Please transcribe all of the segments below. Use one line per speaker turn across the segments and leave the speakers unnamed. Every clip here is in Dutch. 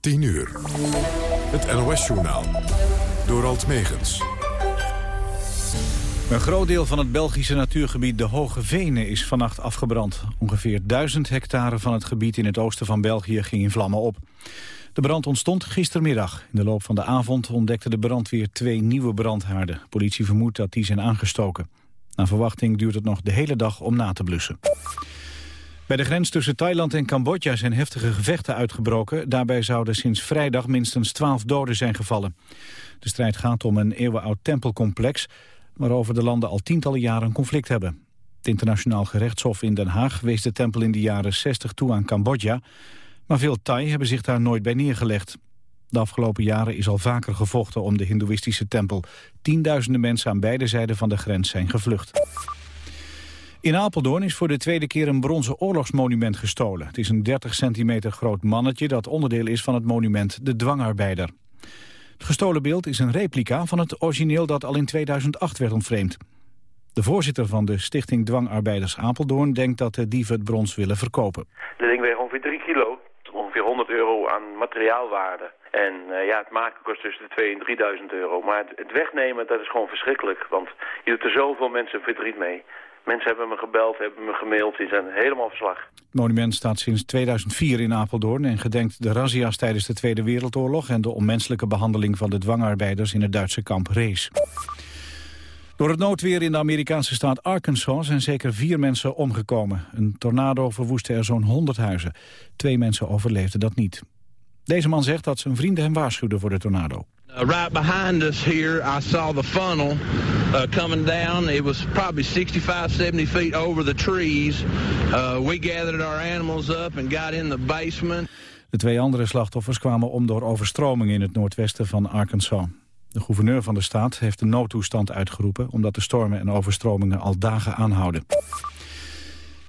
10 uur. Het NOS-journaal. Door Alt Megens.
Een groot deel van het Belgische natuurgebied De Hoge Venen is vannacht afgebrand. Ongeveer 1000 hectare van het gebied in het oosten van België ging in vlammen op. De brand ontstond gistermiddag. In de loop van de avond ontdekte de brandweer twee nieuwe brandhaarden. Politie vermoedt dat die zijn aangestoken. Na verwachting duurt het nog de hele dag om na te blussen. Bij de grens tussen Thailand en Cambodja zijn heftige gevechten uitgebroken. Daarbij zouden sinds vrijdag minstens twaalf doden zijn gevallen. De strijd gaat om een eeuwenoud tempelcomplex... waarover de landen al tientallen jaren een conflict hebben. Het internationaal gerechtshof in Den Haag wees de tempel in de jaren 60 toe aan Cambodja... maar veel Thai hebben zich daar nooit bij neergelegd. De afgelopen jaren is al vaker gevochten om de hindoeïstische tempel. Tienduizenden mensen aan beide zijden van de grens zijn gevlucht. In Apeldoorn is voor de tweede keer een bronzen oorlogsmonument gestolen. Het is een 30 centimeter groot mannetje dat onderdeel is van het monument De Dwangarbeider. Het gestolen beeld is een replica van het origineel dat al in 2008 werd ontvreemd. De voorzitter van de stichting Dwangarbeiders Apeldoorn denkt dat de dieven het brons willen verkopen.
De ding weegt ongeveer 3 kilo, ongeveer 100 euro aan materiaalwaarde. En uh, ja, het maken kost tussen de 2 en 3000 euro. Maar het, het, wegnemen, dat is gewoon verschrikkelijk. Want je doet er zoveel mensen verdriet mee. Mensen hebben me gebeld, hebben me gemaild, die zijn helemaal verslag.
Het monument staat sinds 2004 in Apeldoorn... en gedenkt de razzia's tijdens de Tweede Wereldoorlog... en de onmenselijke behandeling van de dwangarbeiders in het Duitse kamp Rees. Door het noodweer in de Amerikaanse staat Arkansas zijn zeker vier mensen omgekomen. Een tornado verwoestte er zo'n 100 huizen. Twee mensen overleefden dat niet. Deze man zegt dat zijn vrienden hem waarschuwden voor de tornado.
Uh, right behind us here, I saw the funnel uh, coming down. It was probably 65, 70 feet over the trees. Uh, we gathered our animals up and got in the basement.
De twee andere slachtoffers kwamen om door overstromingen in het noordwesten van Arkansas. De gouverneur van de staat heeft de noodtoestand uitgeroepen... omdat de stormen en overstromingen al dagen aanhouden.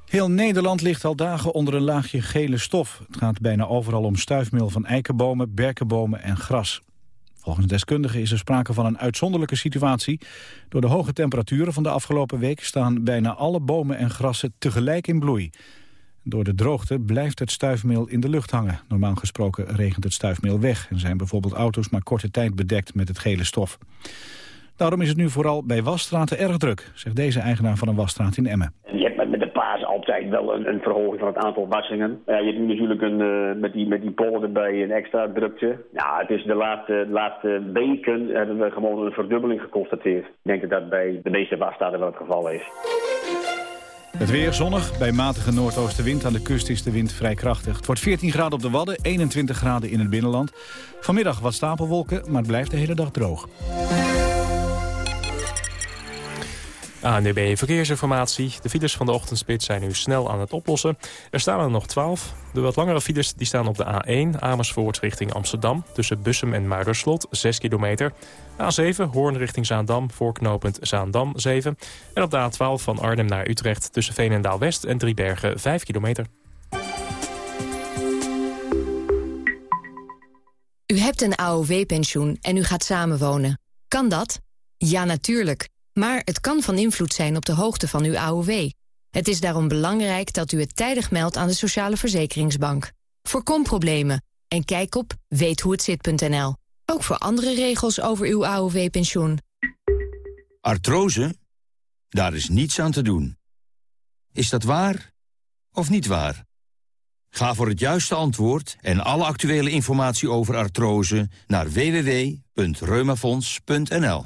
Heel Nederland ligt al dagen onder een laagje gele stof. Het gaat bijna overal om stuifmeel van eikenbomen, berkenbomen en gras. Volgens deskundigen is er sprake van een uitzonderlijke situatie. Door de hoge temperaturen van de afgelopen week staan bijna alle bomen en grassen tegelijk in bloei. Door de droogte blijft het stuifmeel in de lucht hangen. Normaal gesproken regent het stuifmeel weg... en zijn bijvoorbeeld auto's maar korte tijd bedekt met het gele stof. Daarom is het nu vooral bij wasstraten erg druk, zegt deze eigenaar van een wasstraat in Emmen
altijd wel een, een, verhoging van het aantal wassingen. Je hebt nu natuurlijk een, uh, met, die, met die erbij een extra drukte. Ja, het is de laatste, laatste weken hebben we gewoon een verdubbeling geconstateerd. Ik denk dat dat bij de meeste wasstaten wel het geval is.
Het weer zonnig. Bij matige noordoostenwind aan de kust is de wind vrij krachtig. Het wordt 14 graden op de Wadden, 21 graden in het binnenland. Vanmiddag wat stapelwolken, maar het blijft de hele dag droog.
ANDB Verkeersinformatie. De files van de ochtendspit zijn nu snel aan het oplossen. Er staan er nog 12. De wat langere files die staan op de A1 Amersfoort richting Amsterdam... tussen Bussum en Muiderslot, 6 kilometer. A7 Hoorn richting Zaandam, voorknopend Zaandam, 7. En op de A12 van Arnhem naar Utrecht tussen Veenendaal-West en Driebergen, 5 kilometer.
U hebt een AOW-pensioen en u gaat samenwonen. Kan dat? Ja, natuurlijk. Maar het kan van invloed zijn op de hoogte van uw AOW. Het is daarom belangrijk dat u het tijdig meldt aan de Sociale Verzekeringsbank. Voorkom problemen en kijk op weethoehetzit.nl. Ook voor andere regels over uw AOW-pensioen.
Artrose? Daar is niets aan te doen. Is dat waar of niet waar? Ga voor het juiste antwoord en alle actuele informatie over artrose naar www.reumafonds.nl.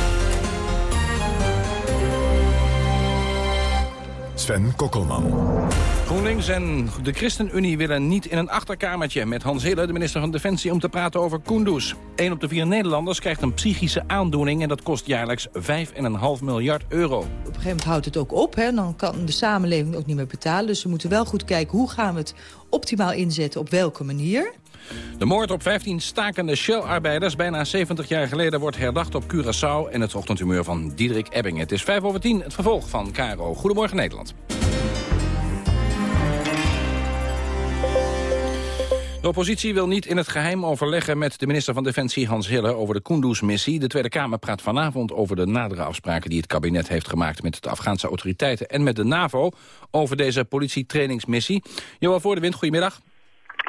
Sven Kokkelman.
GroenLinks en de ChristenUnie willen niet in een achterkamertje... met Hans Hille, de minister van Defensie, om te praten over Kunduz. Een op de vier Nederlanders krijgt een psychische aandoening... en dat kost jaarlijks 5,5 miljard euro. Op
een gegeven moment houdt het ook op. Hè? Dan kan de samenleving ook niet meer betalen. Dus we moeten wel goed kijken hoe gaan we het optimaal inzetten... op welke manier.
De moord op 15 stakende Shell-arbeiders bijna 70 jaar geleden wordt herdacht op Curaçao... en het ochtendhumeur van Diederik Ebbing. Het is 5 over 10, het vervolg van KRO. Goedemorgen Nederland. De oppositie wil niet in het geheim overleggen met de minister van Defensie Hans Hille over de Kunduz-missie. De Tweede Kamer praat vanavond over de nadere afspraken die het kabinet heeft gemaakt met de Afghaanse autoriteiten en met de NAVO over deze politietrainingsmissie. Johan Voor de Wind, goedemiddag.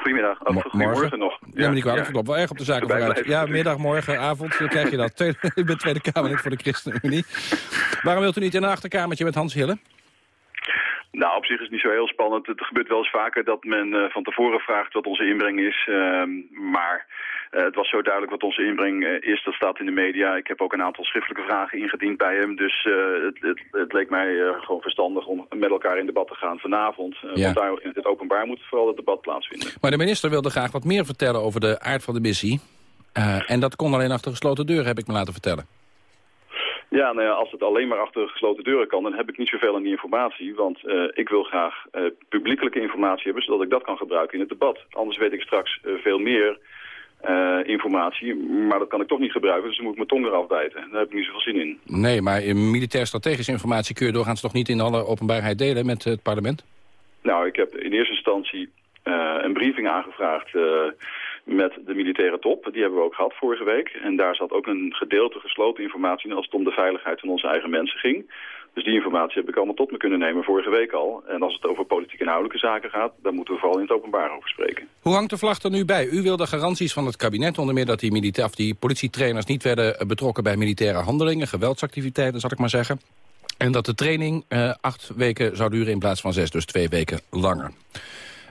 Goedemiddag. Of, goedemorgen nog.
Ja, maar die kwalijk. Ja. wel erg op de zaken vooruit. Ja, middag, morgen, avond, dan krijg je dat. U bent Tweede Kamerlid voor de ChristenUnie. Waarom wilt u niet in een achterkamertje met Hans Hille?
Nou, op zich is het niet zo heel spannend. Het gebeurt wel eens vaker dat men uh, van tevoren vraagt wat onze inbreng is. Uh, maar uh, het was zo duidelijk wat onze inbreng eh, is. Dat staat in de media. Ik heb ook een aantal schriftelijke vragen ingediend bij hem. Dus het, het, het, leek mij gewoon verstandig om met elkaar in debat te gaan vanavond. Ja. Want daar in het openbaar moet vooral het debat plaatsvinden.
Maar de minister wilde graag wat meer vertellen over de aard van de missie. en dat kon alleen achter gesloten deuren, heb ik me laten vertellen.
Ja, nou ja, als het alleen maar achter gesloten deuren kan, dan heb ik niet zoveel aan die informatie. Want uh, ik wil graag uh, publiekelijke informatie hebben, zodat ik dat kan gebruiken in het debat. Anders weet ik straks uh, veel meer informatie, maar dat kan ik toch niet gebruiken. Dus dan moet ik mijn tong eraf bijten. Daar heb ik niet zoveel zin in.
Nee, maar militair-strategische informatie kun je doorgaans toch niet in alle openbaarheid delen met het parlement?
Nou, ik heb in eerste instantie een briefing aangevraagd met de militaire top. Die hebben we ook gehad vorige week. En daar zat ook een gedeelte gesloten informatie in als het om de veiligheid van onze eigen mensen ging. Dus die informatie heb ik allemaal tot me kunnen nemen vorige week al. En als het over politiek inhoudelijke zaken gaat, dan moeten we vooral in het openbaar over spreken.
Hoe hangt de vlag er nu bij? U wilde garanties van het kabinet, onder meer dat die, militair, of die politietrainers niet werden betrokken bij militaire handelingen, geweldsactiviteiten, zal ik maar zeggen. En dat de training uh, acht weken zou duren in plaats van zes, dus twee weken langer.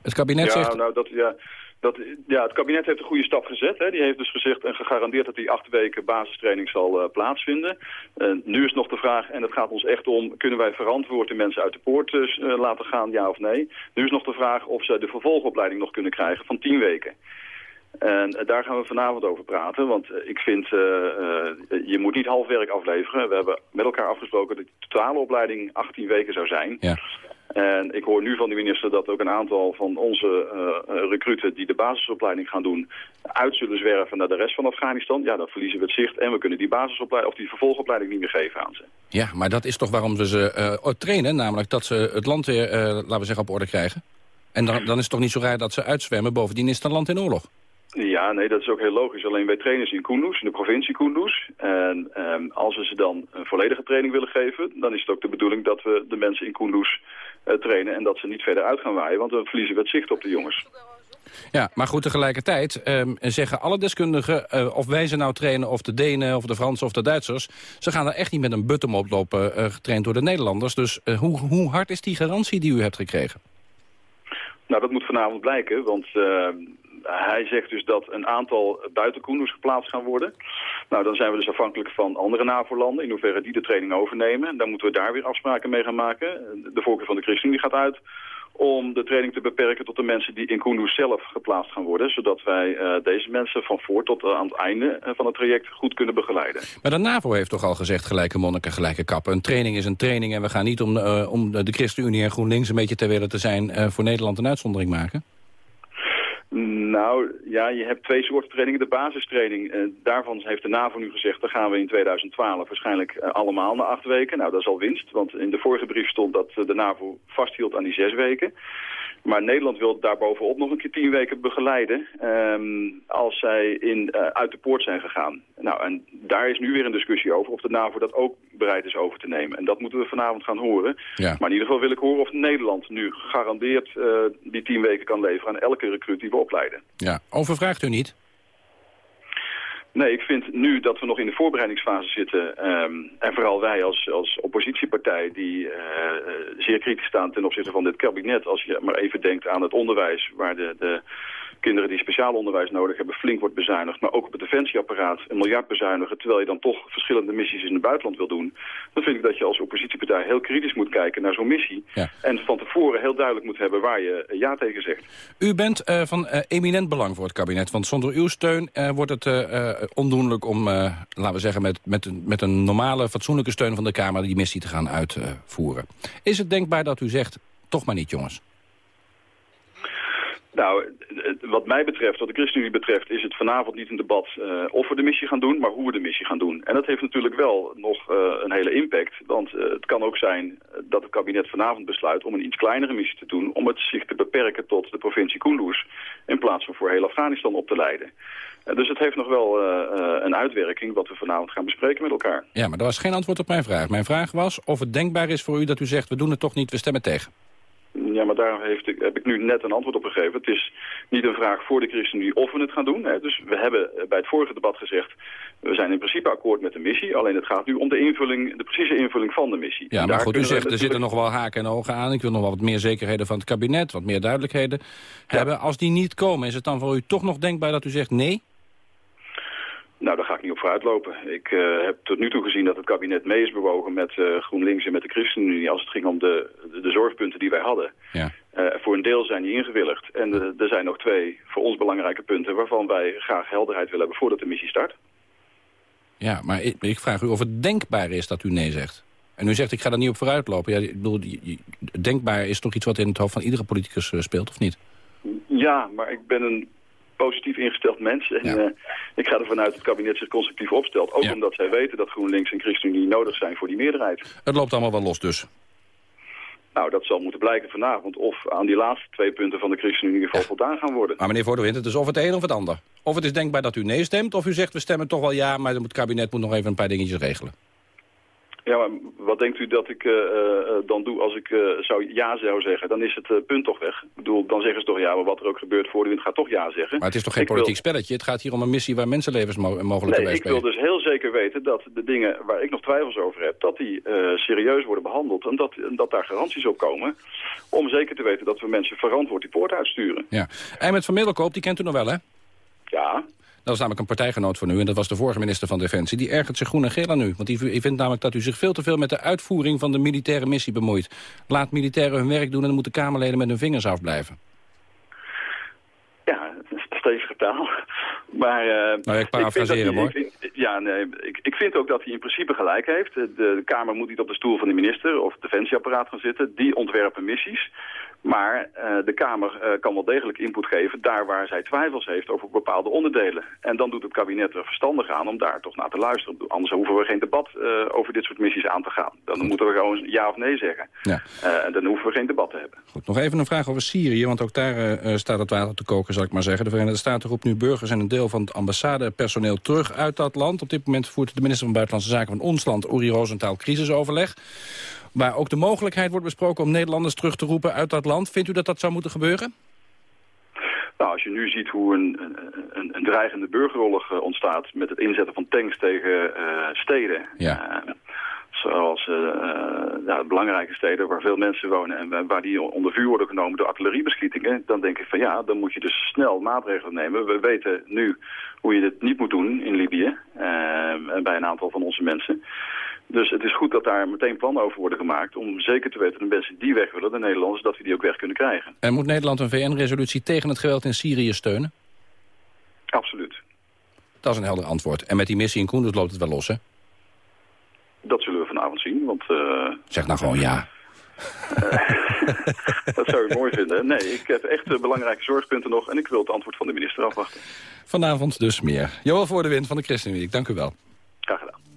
Het kabinet
ja,
zegt...
Nou, dat, ja, dat, ja, het kabinet heeft een goede stap gezet. Hè. Die heeft dus gezegd en gegarandeerd dat die acht weken basistraining zal uh, plaatsvinden. Uh, nu is nog de vraag, en het gaat ons echt om... kunnen wij verantwoord de mensen uit de poort uh, laten gaan, ja of nee? Nu is nog de vraag of ze de vervolgopleiding nog kunnen krijgen van tien weken. En daar gaan we vanavond over praten, want ik vind, je moet niet half werk afleveren. We hebben met elkaar afgesproken dat de totale opleiding 18 weken zou zijn.
Ja.
En ik hoor nu van de minister dat ook een aantal van onze uh, recruten die de basisopleiding gaan doen, uit zullen zwerven naar de rest van Afghanistan. Ja, dan verliezen we het zicht en we kunnen die basisopleiding of die vervolgopleiding niet meer geven aan ze.
Ja, maar dat is toch waarom we ze uh, trainen, namelijk dat ze het land weer, laten we zeggen, op orde krijgen. En dan, dan is het toch niet zo raar dat ze uitzwemmen, bovendien is het een land in oorlog.
Ja, nee, dat is ook heel logisch. Alleen wij trainen ze in Kunduz, in de provincie Kunduz. En um, als we ze dan een volledige training willen geven... dan is het ook de bedoeling dat we de mensen in Kunduz uh, trainen... en dat ze niet verder uit gaan waaien, want dan verliezen we het zicht op de jongens.
Ja, maar goed, tegelijkertijd um, zeggen alle deskundigen... Uh, of wij ze nou trainen, of de Denen, of de Fransen, of de Duitsers... ze gaan er echt niet met een button oplopen, uh, getraind door de Nederlanders. Dus hoe, hoe hard is die garantie die u hebt gekregen?
Nou, dat moet vanavond blijken, want ehm, hij zegt dus dat een aantal buiten geplaatst gaan worden. Nou, dan zijn we dus afhankelijk van andere NAVO-landen, in hoeverre die de training overnemen. Dan moeten we daar weer afspraken mee gaan maken. De voorkeur van de ChristenUnie gaat uit om de training te beperken tot de mensen die in Kunduz zelf geplaatst gaan worden. Zodat wij uh, deze mensen van voor tot uh, aan het einde eh, van het traject goed kunnen begeleiden.
Maar de NAVO heeft toch al gezegd gelijke monniken, gelijke kappen. Een training is een training en we gaan niet om, om de ChristenUnie en GroenLinks een beetje ter willen te zijn voor Nederland een uitzondering maken.
Nou, ja, je hebt twee soorten trainingen. De basistraining, eh, daarvan heeft de NAVO nu gezegd... daar gaan we in 2012 waarschijnlijk eh, allemaal na acht weken. Nou, dat is al winst, want in de vorige brief stond dat de NAVO vasthield aan die zes weken. Maar Nederland wil daarbovenop nog een keer tien weken begeleiden um, als zij in, uh, uit de poort zijn gegaan. Nou, en daar is nu weer een discussie over of de NAVO dat ook bereid is over te nemen. En dat moeten we vanavond gaan horen.
Ja.
Maar in ieder geval wil ik horen of Nederland nu gegarandeerd uh, die tien weken kan leveren aan elke recruit die we opleiden.
Ja, overvraagt u niet?
Nee, ik vind nu dat we nog in de voorbereidingsfase zitten... Ehm, en vooral wij als, als oppositiepartij die uh, zeer kritisch staan ten opzichte van dit kabinet... als je maar even denkt aan het onderwijs waar de, de kinderen die speciaal onderwijs nodig hebben flink wordt bezuinigd. Maar ook op het defensieapparaat een miljard bezuinigen. Terwijl je dan toch verschillende missies in het buitenland wil doen. Dan vind ik dat je als oppositiepartij heel kritisch moet kijken naar zo'n missie. En van tevoren heel duidelijk moet hebben waar je ja tegen zegt.
U bent uh, van uh, eminent belang voor het kabinet. Want zonder uw steun uh, wordt het ondoenlijk om, laten we zeggen, met, met, met een normale, fatsoenlijke steun van de Kamer die missie te gaan uitvoeren. Is het denkbaar dat u zegt, toch maar niet jongens?
Nou, wat mij betreft, wat de ChristenUnie betreft, is het vanavond niet een debat uh, of we de missie gaan doen, maar hoe we de missie gaan doen. En dat heeft natuurlijk wel nog uh, een hele impact, want uh, het kan ook zijn dat het kabinet vanavond besluit om een iets kleinere missie te doen, om het zich te beperken tot de provincie Kunduz, in plaats van voor heel Afghanistan op te leiden. dus het heeft nog wel een uitwerking wat we vanavond gaan bespreken met elkaar.
Ja, maar dat was geen antwoord op mijn vraag. Mijn vraag was of het denkbaar is voor u dat u zegt, we doen het toch niet, we stemmen tegen.
Ja, maar daar heeft, heb ik nu net een antwoord op gegeven. Het is niet een vraag voor de ChristenUnie of we het gaan doen. Hè. Dus we hebben bij het vorige debat gezegd... we zijn in principe akkoord met de missie. Alleen het gaat nu om de invulling, de precieze invulling van de missie.
Ja, maar goed, u zegt er zitten nog wel haken en ogen aan. Ik wil nog wel wat meer zekerheden van het kabinet, wat meer duidelijkheden hebben. Als die niet komen, is het dan voor u toch nog denkbaar dat u zegt nee?
Nou, daar ga ik niet op vooruitlopen. Ik uh, heb tot nu toe gezien dat het kabinet mee is bewogen met uh, GroenLinks en met de ChristenUnie... als het ging om de, de, de zorgpunten die wij hadden. Ja. Uh, voor een deel zijn die ingewilligd. En er zijn nog twee voor ons belangrijke punten... waarvan wij graag helderheid willen hebben voordat de missie start.
Ja, maar ik, ik vraag u of het denkbaar is dat u nee zegt. En u zegt, ik ga daar niet op vooruitlopen. Ja, ik bedoel, denkbaar is toch iets wat in het hoofd van iedere politicus speelt, of niet?
Ja, maar ik ben een positief ingesteld mens. En uh, ik ga ervan uit dat het kabinet zich constructief opstelt. Ook omdat zij weten dat GroenLinks en ChristenUnie nodig zijn voor die meerderheid.
Het loopt allemaal wel los dus.
Nou, dat zal moeten blijken vanavond of aan die laatste twee punten van de ChristenUnie in ieder geval voldaan gaan worden.
Maar meneer Voordewind, het is of het een of het ander. Of het is denkbaar dat u nee stemt, of u zegt we stemmen toch wel ja, maar het kabinet moet nog even een paar dingetjes regelen.
Ja, maar wat denkt u dat ik uh, dan doe als ik uh, zou ja zou zeggen? Dan is het punt toch weg. Ik bedoel, dan zeggen ze toch ja, maar wat er ook gebeurt voor de wind gaat toch ja zeggen.
Maar het is toch geen ik politiek wil... spelletje? Het gaat hier om een missie waar mensenlevens mo mogelijk
nee, ik wil dus heel zeker weten dat de dingen waar ik nog twijfels over heb... dat die serieus worden behandeld en dat, en dat daar garanties op komen... om zeker te weten dat we mensen verantwoord die poort uitsturen.
Ja. En met Van Middelkoop, die kent u nog wel, hè?
Ja.
Dat is namelijk een partijgenoot van u en dat was de vorige minister van Defensie. Die ergert zich groen en geel aan u. Want die, vindt namelijk dat u zich veel te veel met de uitvoering van de militaire missie bemoeit. Laat militairen hun werk doen en dan moeten Kamerleden met hun vingers afblijven.
Ja, stevige taal. Maar, uh,
nou, ik parafraseren hoor.
Ja, nee, ik, ik vind ook dat hij in principe gelijk heeft. De, de Kamer moet niet op de stoel van de minister of het defensieapparaat gaan zitten. Die ontwerpen missies. Maar uh, de Kamer uh, kan wel degelijk input geven daar waar zij twijfels heeft over bepaalde onderdelen. En dan doet het kabinet er verstandig aan om daar toch naar te luisteren. Anders hoeven we geen debat uh, over dit soort missies aan te gaan. Dan Goed. moeten we gewoon ja of nee zeggen. Ja. en dan hoeven we geen debat te hebben.
Goed, nog even een vraag over Syrië, want ook daar staat het water te koken, zal ik maar zeggen. De Verenigde Staten roept nu burgers en een deel van het ambassadepersoneel terug uit dat land. Op dit moment voert de minister van Buitenlandse Zaken van ons land, Uri Rosenthal, crisisoverleg. Waar ook de mogelijkheid wordt besproken om Nederlanders terug te roepen uit dat land. Vindt u dat dat zou moeten gebeuren?
Nou, als je nu ziet hoe een, een, een dreigende burgeroorlog uh, ontstaat... met het inzetten van tanks tegen uh, steden... Ja. Uh, zoals ja, belangrijke steden waar veel mensen wonen... en waar die onder vuur worden genomen door artilleriebeschietingen... dan denk ik van ja, dan moet je dus snel maatregelen nemen. We weten nu hoe je dit niet moet doen in Libië... en bij een aantal van onze mensen... Dus het is goed dat daar meteen plannen over worden gemaakt... om zeker te weten dat de mensen die weg willen, de Nederlanders... dat we die ook weg kunnen krijgen.
En moet Nederland een VN-resolutie tegen het geweld in Syrië steunen?
Absoluut.
Dat is een helder antwoord. En met die missie in Koenders loopt het wel los, hè?
Dat zullen we vanavond zien, want... Uh...
Zeg nou gewoon ja.
dat zou ik mooi vinden. Nee, ik heb echt belangrijke zorgpunten nog... en ik wil het antwoord van de minister afwachten.
Vanavond dus meer. Johan voor de wind van de ChristenUnie. Dank u wel.
Graag gedaan.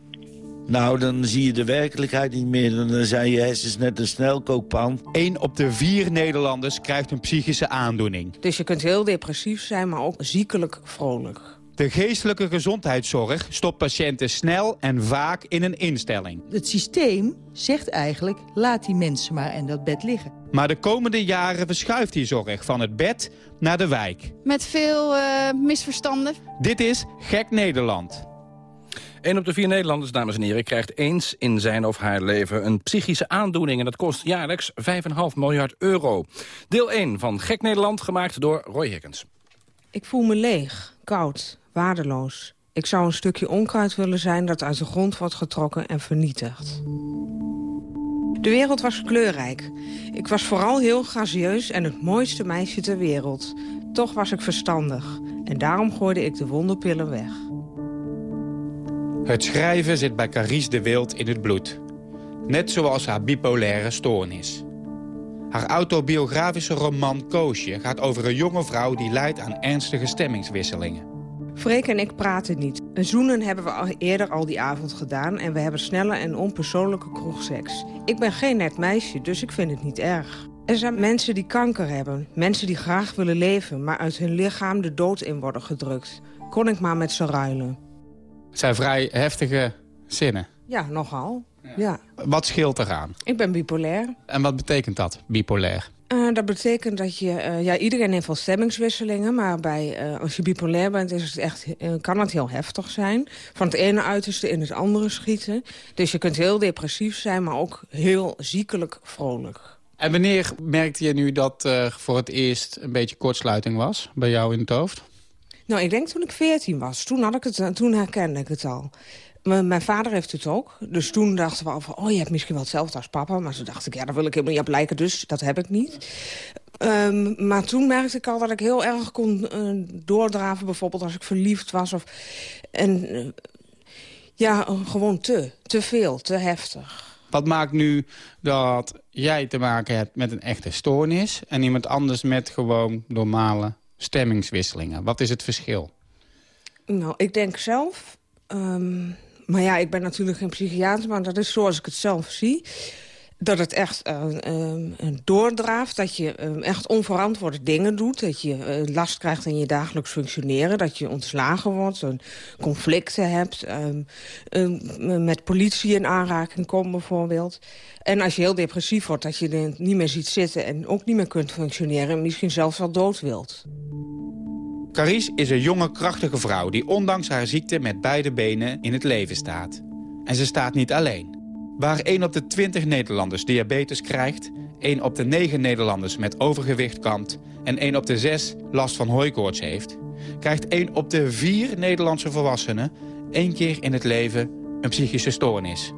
Nou, dan zie je de werkelijkheid niet meer. Dan zijn je hersens net een snelkookpan.
Eén op de vier Nederlanders krijgt een psychische aandoening.
Dus je kunt heel depressief zijn, maar ook ziekelijk vrolijk.
De geestelijke gezondheidszorg stopt patiënten snel en vaak in een instelling.
Het systeem zegt eigenlijk, laat die mensen maar in dat bed liggen.
Maar de komende jaren verschuift die zorg van het bed naar de wijk.
Met veel uh, misverstanden.
Dit is Gek Nederland.
Een op de vier Nederlanders, dames en heren, krijgt eens in zijn of haar leven een psychische aandoening. En dat kost jaarlijks 5,5 miljard euro. Deel 1 van Gek Nederland, gemaakt door Roy Hickens.
Ik voel me leeg, koud, waardeloos. Ik zou een stukje onkruid willen zijn dat uit de grond wordt getrokken en vernietigd. De wereld was kleurrijk. Ik was vooral heel gracieus en het mooiste meisje ter wereld. Toch was ik verstandig. En daarom gooide ik de wonderpillen weg.
Het schrijven zit bij Carice de Wild in het bloed. Net zoals haar bipolaire stoornis. Haar autobiografische roman Koosje gaat over een jonge vrouw... die lijdt aan ernstige stemmingswisselingen.
Freek en ik praten niet. Een zoenen hebben we al eerder al die avond gedaan... en we hebben snelle en onpersoonlijke kroegseks. Ik ben geen net meisje, dus ik vind het niet erg. Er zijn mensen die kanker hebben. Mensen die graag willen leven... maar uit hun lichaam de dood in worden gedrukt. Kon ik maar met ze ruilen.
Het zijn vrij heftige zinnen.
Ja, nogal. Ja.
Wat scheelt eraan?
Ik ben bipolair.
En wat betekent dat, bipolair?
Uh, dat betekent dat je... Uh, ja, iedereen heeft wel stemmingswisselingen... maar bij, uh, als je bipolair bent is het echt, kan het heel heftig zijn. Van het ene uiterste in het andere schieten. Dus je kunt heel depressief zijn, maar ook heel ziekelijk vrolijk.
En wanneer merkte je nu dat voor het eerst een beetje kortsluiting was bij jou in het hoofd?
Nou, ik denk toen ik 14 was. Toen, had ik het, toen herkende ik het al. mijn vader heeft het ook. Dus toen dachten we al van, oh, je hebt misschien wel hetzelfde als papa. Maar toen dacht ik, ja, daar wil ik helemaal niet op lijken, dus dat heb ik niet. Um, maar toen merkte ik al dat ik heel erg kon uh, doordraven. Bijvoorbeeld als ik verliefd was. Of, en uh, ja, gewoon te. Te veel, te heftig.
Wat maakt nu dat jij te maken hebt met een echte stoornis... en iemand anders met gewoon normale stemmingswisselingen? Wat is het verschil?
Nou, ik denk zelf... Um, maar ja, ik ben natuurlijk geen psychiater, maar dat is zoals ik het zelf zie dat het echt uh, uh, doordraaft, dat je uh, echt onverantwoorde dingen doet... dat je last krijgt in je dagelijks functioneren... dat je ontslagen wordt, conflicten hebt... met politie in aanraking komt bijvoorbeeld. En als je heel depressief wordt, dat je er niet meer ziet zitten... en ook niet meer kunt functioneren en misschien zelfs wel dood wilt.
Carice is een jonge, krachtige vrouw... die ondanks haar ziekte met beide benen in het leven staat. En ze staat niet alleen. Waar 1 op de 20 Nederlanders diabetes krijgt... 1 op de 9 Nederlanders met overgewicht kampt... en 1 op de 6 last van hooikoorts heeft... krijgt 1 op de 4 Nederlandse volwassenen... één keer in het leven een psychische stoornis.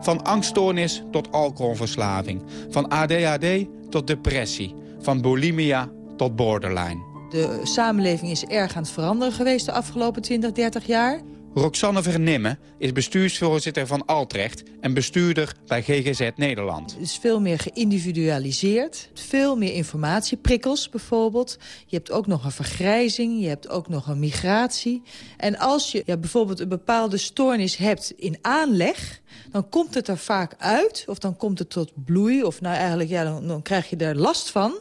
Van angststoornis tot alcoholverslaving. Van ADHD tot depressie. Van bulimia tot borderline.
De samenleving is erg aan het veranderen geweest de afgelopen 20, 30 jaar.
Roxanne Vernimme is bestuursvoorzitter van Altrecht en bestuurder bij GGZ Nederland.
Het is veel meer geïndividualiseerd. Veel meer informatieprikkels bijvoorbeeld. Je hebt ook nog een vergrijzing, je hebt ook nog een migratie. En als je ja, bijvoorbeeld een bepaalde stoornis hebt in aanleg... dan komt het er vaak uit, of dan komt het tot bloei... of nou eigenlijk, ja, dan, dan krijg je er last van...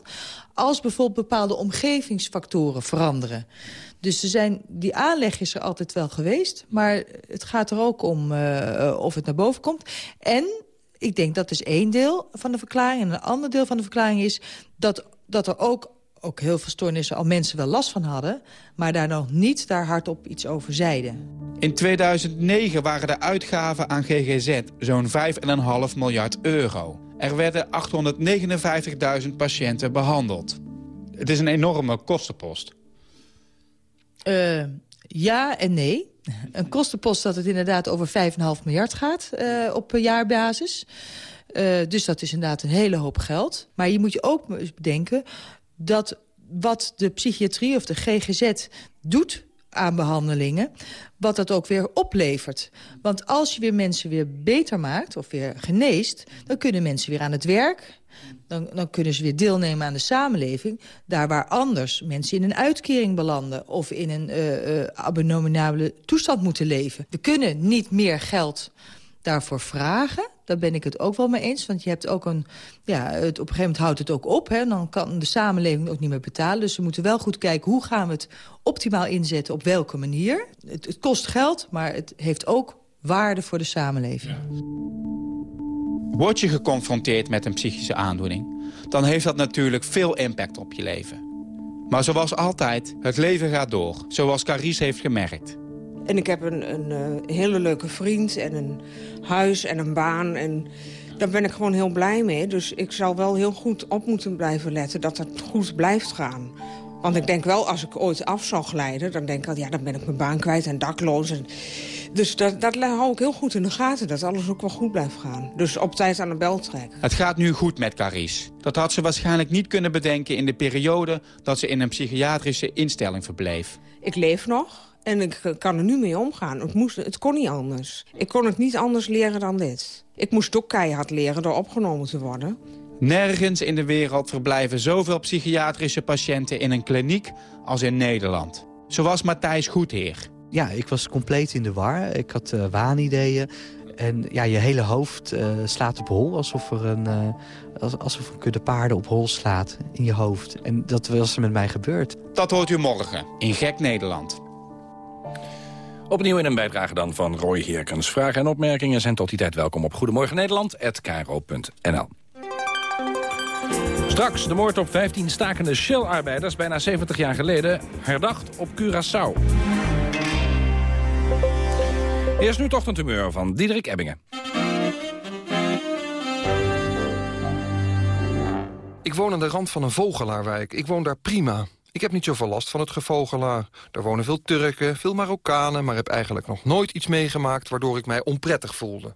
als bijvoorbeeld bepaalde omgevingsfactoren veranderen. Dus er zijn, die aanleg is er altijd wel geweest. Maar het gaat er ook om uh, of het naar boven komt. En ik denk dat is één deel van de verklaring. En een ander deel van de verklaring is dat, dat er ook ook heel veel stoornissen al mensen wel last van hadden... maar daar nog niet daar hardop iets over zeiden.
In 2009 waren de uitgaven aan GGZ zo'n 5,5 miljard euro. Er werden 859.000 patiënten behandeld. Het is een enorme kostenpost.
Uh, ja en nee. Een kostenpost dat het inderdaad over 5,5 miljard gaat uh, op jaarbasis. Uh, dus dat is inderdaad een hele hoop geld. Maar je moet je ook bedenken dat wat de psychiatrie of de GGZ doet aan behandelingen... wat dat ook weer oplevert. Want als je weer mensen weer beter maakt of weer geneest... dan kunnen mensen weer aan het werk dan, dan kunnen ze weer deelnemen aan de samenleving. Daar waar anders mensen in een uitkering belanden... of in een uh, uh, abominabele toestand moeten leven. We kunnen niet meer geld daarvoor vragen. Daar ben ik het ook wel mee eens. Want je hebt ook een, ja, het, op een gegeven moment houdt het ook op. Hè, dan kan de samenleving ook niet meer betalen. Dus we moeten wel goed kijken hoe gaan we het optimaal inzetten. Op welke manier. Het, het kost geld, maar het heeft ook waarde voor de samenleving.
Word je geconfronteerd met een psychische aandoening... dan heeft dat natuurlijk veel impact op je leven. Maar zoals altijd, het leven gaat door. Zoals Carice heeft gemerkt.
En ik heb een, een, eh, hele leuke vriend en een huis en een baan. En daar ben ik gewoon heel blij mee. Dus ik zou wel heel goed op moeten blijven letten dat het goed blijft gaan. Want ik denk wel, als ik ooit af zou glijden... dan denk ik al, ja, dan ben ik mijn baan kwijt en dakloos. En... Dus dat, dat hou ik heel goed in de gaten, dat alles ook wel goed blijft gaan. Dus op tijd aan de bel trekken.
Het gaat nu goed met Carice. Dat had ze waarschijnlijk niet kunnen bedenken in de periode... dat ze in een psychiatrische instelling verbleef.
Ik leef nog. En ik kan er nu mee omgaan. Het, moest, het kon niet anders. Ik kon het niet anders leren dan dit. Ik moest ook keihard leren door opgenomen te worden.
Nergens in de wereld verblijven zoveel psychiatrische patiënten in een kliniek als in Nederland. Zoals Matthijs Goedheer.
Ja, ik was compleet in de war. Ik had uh, waanideeën. En ja, je hele hoofd uh, slaat op hol. Alsof er een, uh, alsof een kudde paarden op hol slaat in je hoofd. En dat was er met mij gebeurd.
Dat hoort u morgen in Gek Nederland.
Opnieuw in een bijdrage dan van Roy Heerkens. Vragen en opmerkingen zijn tot die tijd welkom op Goedemorgen Nederland@kro.nl. Straks de moord op 15 stakende Shell-arbeiders bijna 70 jaar geleden herdacht op Curaçao. Eerst nu toch een tumeur van Diederik Ebbingen.
Ik woon aan de rand van een vogelaarwijk. Ik woon daar prima. Ik heb niet zoveel last van het gevogelaar. Er wonen veel Turken, veel Marokkanen... maar heb eigenlijk nog nooit iets meegemaakt... waardoor ik mij onprettig voelde.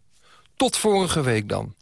Tot vorige week dan.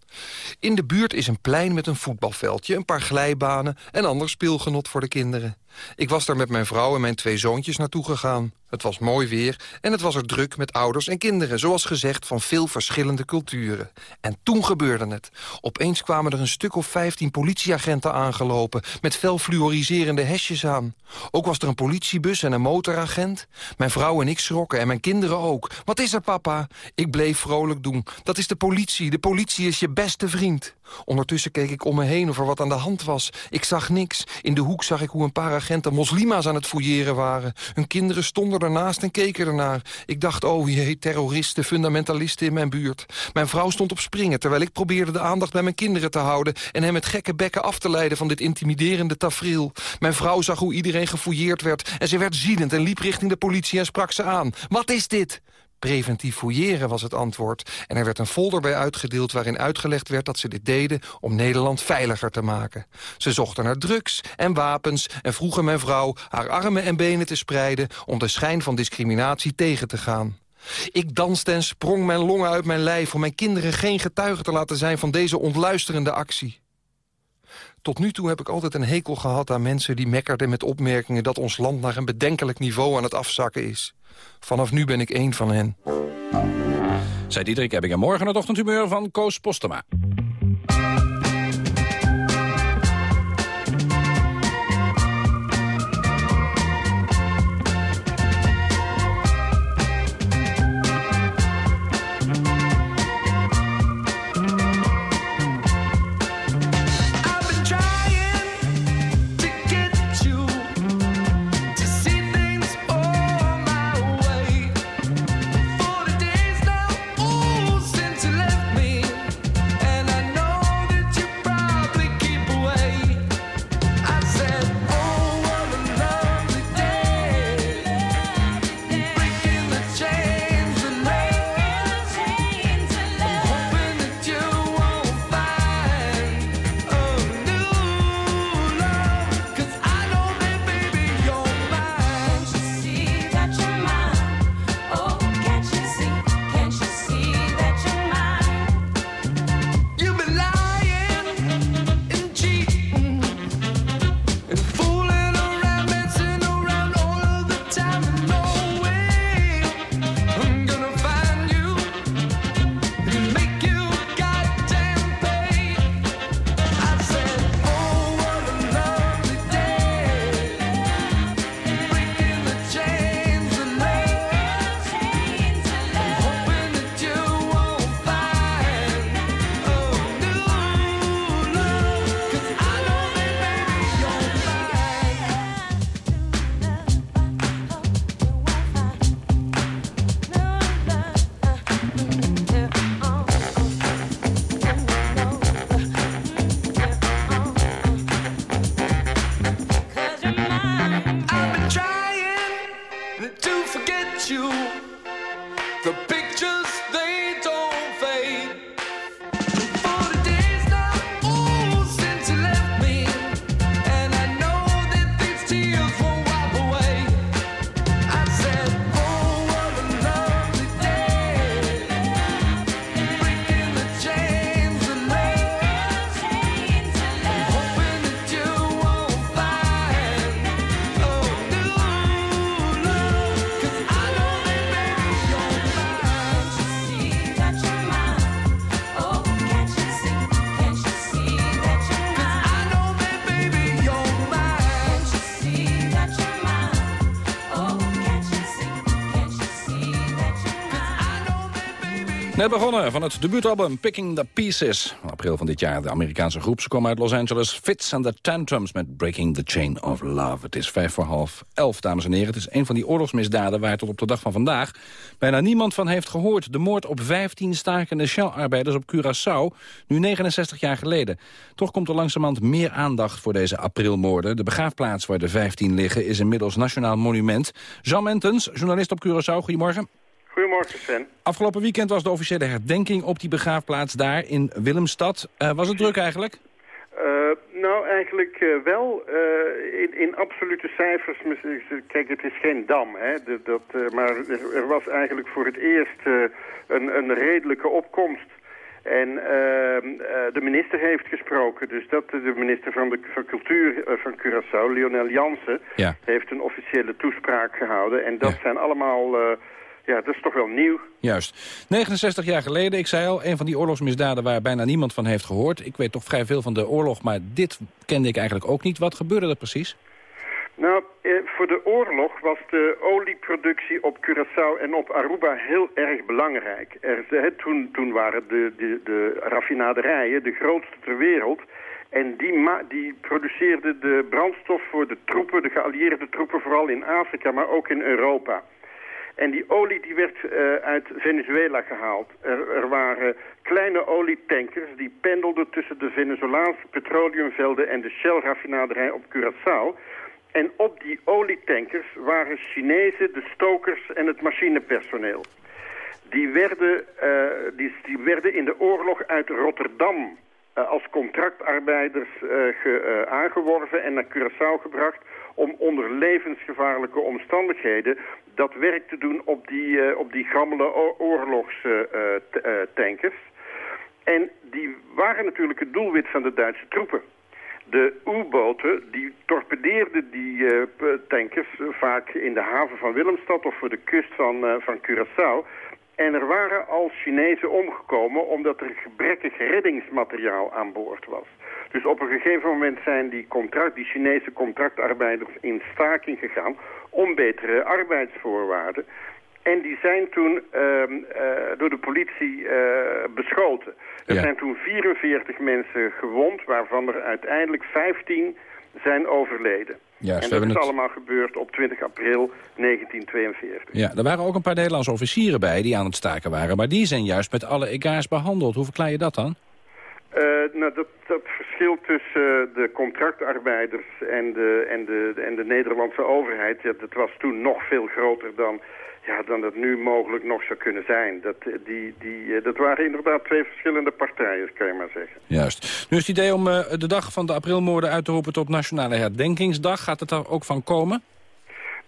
In de buurt is een plein met een voetbalveldje, een paar glijbanen... en ander speelgenot voor de kinderen. Ik was daar met mijn vrouw en mijn twee zoontjes naartoe gegaan. Het was mooi weer en het was er druk met ouders en kinderen... zoals gezegd van veel verschillende culturen. En toen gebeurde het. Opeens kwamen er een stuk of vijftien politieagenten aangelopen... met fel fluoriserende hesjes aan. Ook was er een politiebus en een motoragent. Mijn vrouw en ik schrokken en mijn kinderen ook. Wat is er, papa? Ik bleef vrolijk doen. Dat is de politie. De politie is je beste vriend. Ondertussen keek ik om me heen of er wat aan de hand was. Ik zag niks. In de hoek zag ik hoe een paar agenten moslima's aan het fouilleren waren. Hun kinderen stonden ernaast en keken ernaar. Ik dacht, oh jee, terroristen, fundamentalisten in mijn buurt. Mijn vrouw stond op springen, terwijl ik probeerde de aandacht bij mijn kinderen te houden... en hem met gekke bekken af te leiden van dit intimiderende tafereel. Mijn vrouw zag hoe iedereen gefouilleerd werd... en ze werd ziedend en liep richting de politie en sprak ze aan. Wat is dit? Preventief fouilleren was het antwoord. En er werd een folder bij uitgedeeld waarin uitgelegd werd dat ze dit deden om Nederland veiliger te maken. Ze zochten naar drugs en wapens en vroegen mijn vrouw haar armen en benen te spreiden om de schijn van discriminatie tegen te gaan. Ik danste en sprong mijn longen uit mijn lijf om mijn kinderen geen getuigen te laten zijn van deze ontluisterende actie. Tot nu toe heb ik altijd een hekel gehad aan mensen die mekkerden met opmerkingen dat ons land naar een bedenkelijk niveau aan het afzakken is. Vanaf nu ben ik één van hen.
Zij Diederik heb ik en morgen het ochtendhumeur van Koos Postema. you Net begonnen van het debuutalbum Picking the Pieces. In april van dit jaar de Amerikaanse groep. Ze komen uit Los Angeles. Fits and the Tantrums met Breaking the Chain of Love. Het is vijf voor half elf, dames en heren. Het is een van die oorlogsmisdaden waar tot op de dag van vandaag... bijna niemand van heeft gehoord. De moord op 15 stakende Shell-arbeiders op Curaçao. Nu 69 jaar geleden. Toch komt er langzamerhand meer aandacht voor deze aprilmoorden. De begraafplaats waar de 15 liggen is inmiddels nationaal monument. Jean Mentens, journalist op Curaçao. Goedemorgen.
Goedemorgen, Sven.
Afgelopen weekend was de officiële herdenking op die begraafplaats daar in Willemstad. Uh, was het druk eigenlijk?
Uh, nou, eigenlijk uh, wel. in, in, absolute cijfers, kijk, het is geen dam, hè, de, dat, maar er, was eigenlijk voor het eerst een, een redelijke opkomst. En de minister heeft gesproken, dus dat de minister van, de, van Cultuur van Curaçao, Lionel Jansen,
ja.
heeft een officiële toespraak gehouden. En dat ja. zijn allemaal ja, dat is toch wel nieuw.
Juist. 69 jaar geleden, ik zei al, een van die oorlogsmisdaden waar bijna niemand van heeft gehoord. Ik weet toch vrij veel van de oorlog, maar dit kende ik eigenlijk ook niet. Wat gebeurde er precies?
Nou, eh, voor de oorlog was de olieproductie op Curaçao en op Aruba heel erg belangrijk. Er, toen, toen waren de, de, de raffinaderijen de grootste ter wereld. En die, die produceerden de brandstof voor de troepen, de geallieerde troepen, vooral in Afrika, maar ook in Europa. En die olie die werd uh, uit Venezuela gehaald. Er, er, waren kleine olietankers die pendelden tussen de Venezolaanse petroleumvelden en de Shell-raffinaderij op Curaçao. En op die olietankers waren Chinezen, de stokers en het machinepersoneel. Die werden, uh, die, die, werden in de oorlog uit Rotterdam uh, als contractarbeiders ge, aangeworven en naar Curaçao gebracht om onder levensgevaarlijke omstandigheden dat werk te doen op die, uh, op die gammele oorlogstankers. en die waren natuurlijk het doelwit van de Duitse troepen. De U-boten die torpedeerden die tankers vaak in de haven van Willemstad of voor de kust van, van Curaçao. En er waren al Chinezen omgekomen omdat er gebrekkig reddingsmateriaal aan boord was. Dus op een gegeven moment zijn die, contract, die Chinese contractarbeiders in staking gegaan om betere arbeidsvoorwaarden. En die zijn toen uh, uh, door de politie uh, beschoten. Er
Ja.
zijn toen 44 mensen gewond, waarvan er uiteindelijk 15 zijn overleden. En dat is
het-
allemaal gebeurd op 20 april 1942.
Ja, er waren ook een paar Nederlandse officieren bij die aan het staken waren. Maar die zijn juist met alle egaars behandeld. Hoe verklaar je dat dan?
Uh, nou, dat, verschil tussen uh, de contractarbeiders en de, en, de, en de Nederlandse overheid... Dat was toen nog veel groter dan, ja, dan dat nu mogelijk nog zou kunnen zijn. Dat, eh, die, die, eh, dat waren inderdaad twee verschillende partijen, kan je maar zeggen.
Juist. Nu is het idee om eh, de dag van de aprilmoorden uit te roepen tot Nationale Herdenkingsdag. Gaat het daar ook van komen?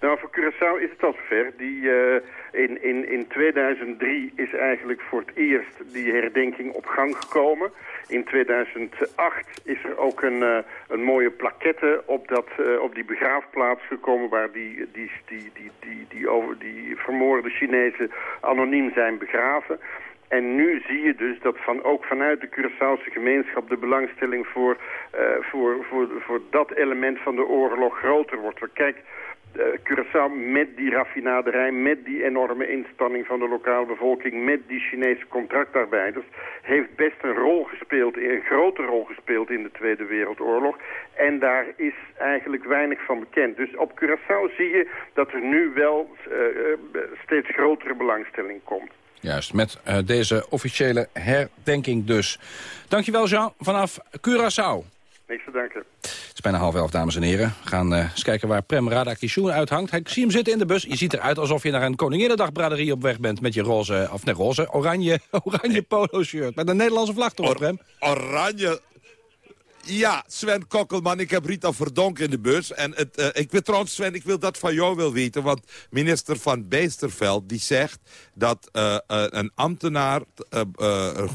Nou, voor Curaçao is het al zover. Die, uh, in, in, in 2003 is eigenlijk voor het eerst die herdenking op gang gekomen. In 2008 is er ook een, uh, een mooie plaquette op, dat, uh, op die begraafplaats gekomen... waar die, die, die, die, die, die, over, die vermoorde Chinezen anoniem zijn begraven... En nu zie je dus dat van, ook vanuit de Curaçaose gemeenschap de belangstelling voor, voor, voor, voor dat element van de oorlog groter wordt. Kijk, Curaçao met die raffinaderij, met die enorme inspanning van de lokale bevolking, met die Chinese contractarbeiders, heeft best een rol gespeeld, een grote rol gespeeld in de Tweede Wereldoorlog. En daar is eigenlijk weinig van bekend. Dus op Curaçao zie je dat er nu wel uh, steeds grotere belangstelling komt.
Juist, met deze officiële herdenking dus. Dankjewel Jean, vanaf Curaçao.
Niks te danken.
Het is bijna half elf, dames en heren. We gaan uh, eens kijken waar Prem Radakishun uithangt. Ik zie hem zitten in de bus. Je ziet eruit alsof je naar een Koninginnedagbraderie op weg bent... met je roze, of nee, roze, oranje, oranje polo-shirt. Met een Nederlandse vlag erop, Prem.
Oranje... Ja, Sven Kokkelman, ik heb Rita Verdonk in de bus. En het, uh, ik wil trouwens, Sven, ik wil dat van jou wil weten. Want minister Van Bijsterveld die zegt dat uh, uh, een ambtenaar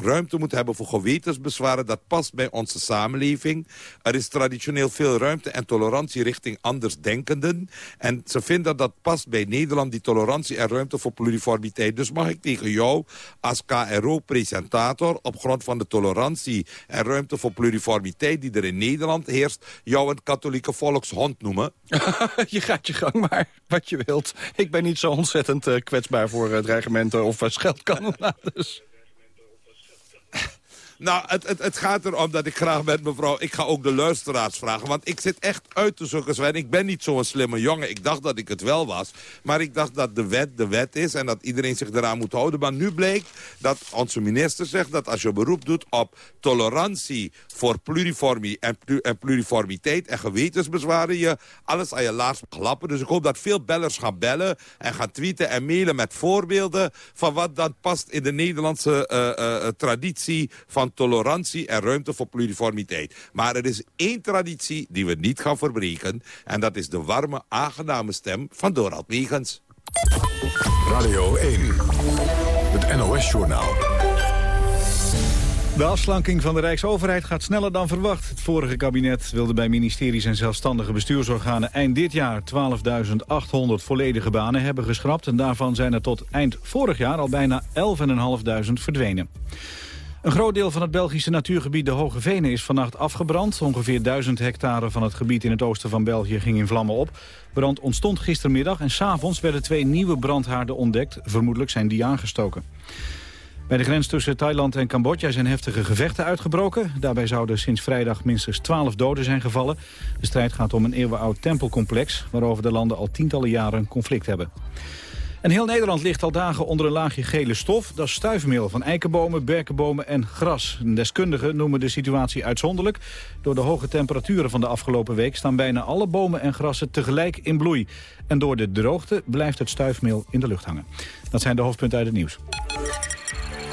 ruimte moet hebben voor gewetensbezwaren. Dat past bij onze samenleving. Er is traditioneel veel ruimte en tolerantie richting andersdenkenden. En ze vinden dat past bij Nederland, die tolerantie en ruimte voor pluriformiteit. Dus mag ik tegen jou als KRO-presentator op grond van de tolerantie en ruimte voor pluriformiteit die er in Nederland heerst... jou een katholieke volkshond noemen?
je gaat je gang maar, wat je wilt. Ik ben niet zo ontzettend uh, kwetsbaar voor uh, dreigementen of uh.
Nou, het, het, het gaat erom dat ik graag met mevrouw... Ik ga ook de luisteraars vragen, want ik zit echt uit te zoeken. Sven. Ik ben niet zo'n slimme jongen. Ik dacht dat ik het wel was. Maar ik dacht dat de wet de wet is en dat iedereen zich eraan moet houden. Maar nu bleek dat onze minister zegt dat als je beroep doet op tolerantie voor pluriformie en, pluriformiteit en gewetensbezwaren... je alles aan je laars klappen. Dus ik hoop dat veel bellers gaan bellen en gaan tweeten en mailen met voorbeelden... van wat dan past in de Nederlandse uh, uh, traditie van tolerantie en ruimte voor pluriformiteit. Maar er is één traditie die we niet gaan verbreken... en dat is de warme, aangename stem van Dorald Megens.
Radio 1, het NOS-journaal.
De afslanking van de Rijksoverheid gaat sneller dan verwacht. Het vorige kabinet wilde bij ministeries en zelfstandige bestuursorganen eind dit jaar 12.800 volledige banen hebben geschrapt. En daarvan zijn er tot eind vorig jaar al bijna 11.500 verdwenen. Een groot deel van het Belgische natuurgebied de Hoge Venen is vannacht afgebrand. Ongeveer 1000 hectare van het gebied in het oosten van België ging in vlammen op. Brand ontstond gistermiddag en s'avonds werden twee nieuwe brandhaarden ontdekt. Vermoedelijk zijn die aangestoken. Bij de grens tussen Thailand en Cambodja zijn heftige gevechten uitgebroken. Daarbij zouden sinds vrijdag minstens 12 doden zijn gevallen. De strijd gaat om een eeuwenoud tempelcomplex... waarover de landen al tientallen jaren conflict hebben. En heel Nederland ligt al dagen onder een laagje gele stof. Dat is stuifmeel van eikenbomen, berkenbomen en gras. Deskundigen noemen de situatie uitzonderlijk. Door de hoge temperaturen van de afgelopen week... staan bijna alle bomen en grassen tegelijk in bloei. En door de droogte blijft het stuifmeel in de lucht hangen. Dat zijn de hoofdpunten uit het nieuws.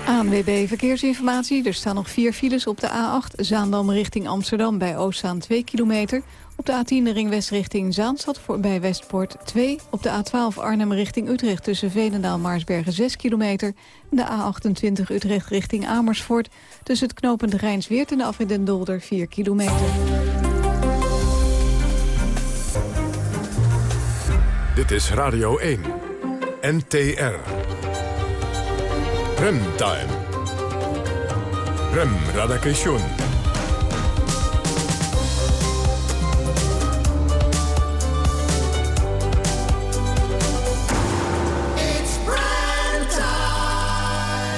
ANWB Verkeersinformatie. Er staan nog vier files op de A8. Zaandam richting Amsterdam bij Oostzaan 2 kilometer. Op de A10 de ringwest richting Zaanstad bij Westpoort 2. Op de A12 Arnhem richting Utrecht tussen Veenendaal-Maarsbergen 6 kilometer. De A28 Utrecht richting Amersfoort tussen het knopend Rijnsweert en de afrit Den Dolder 4 kilometer.
Dit is Radio 1. NTR. Remtime. Rem Radakation.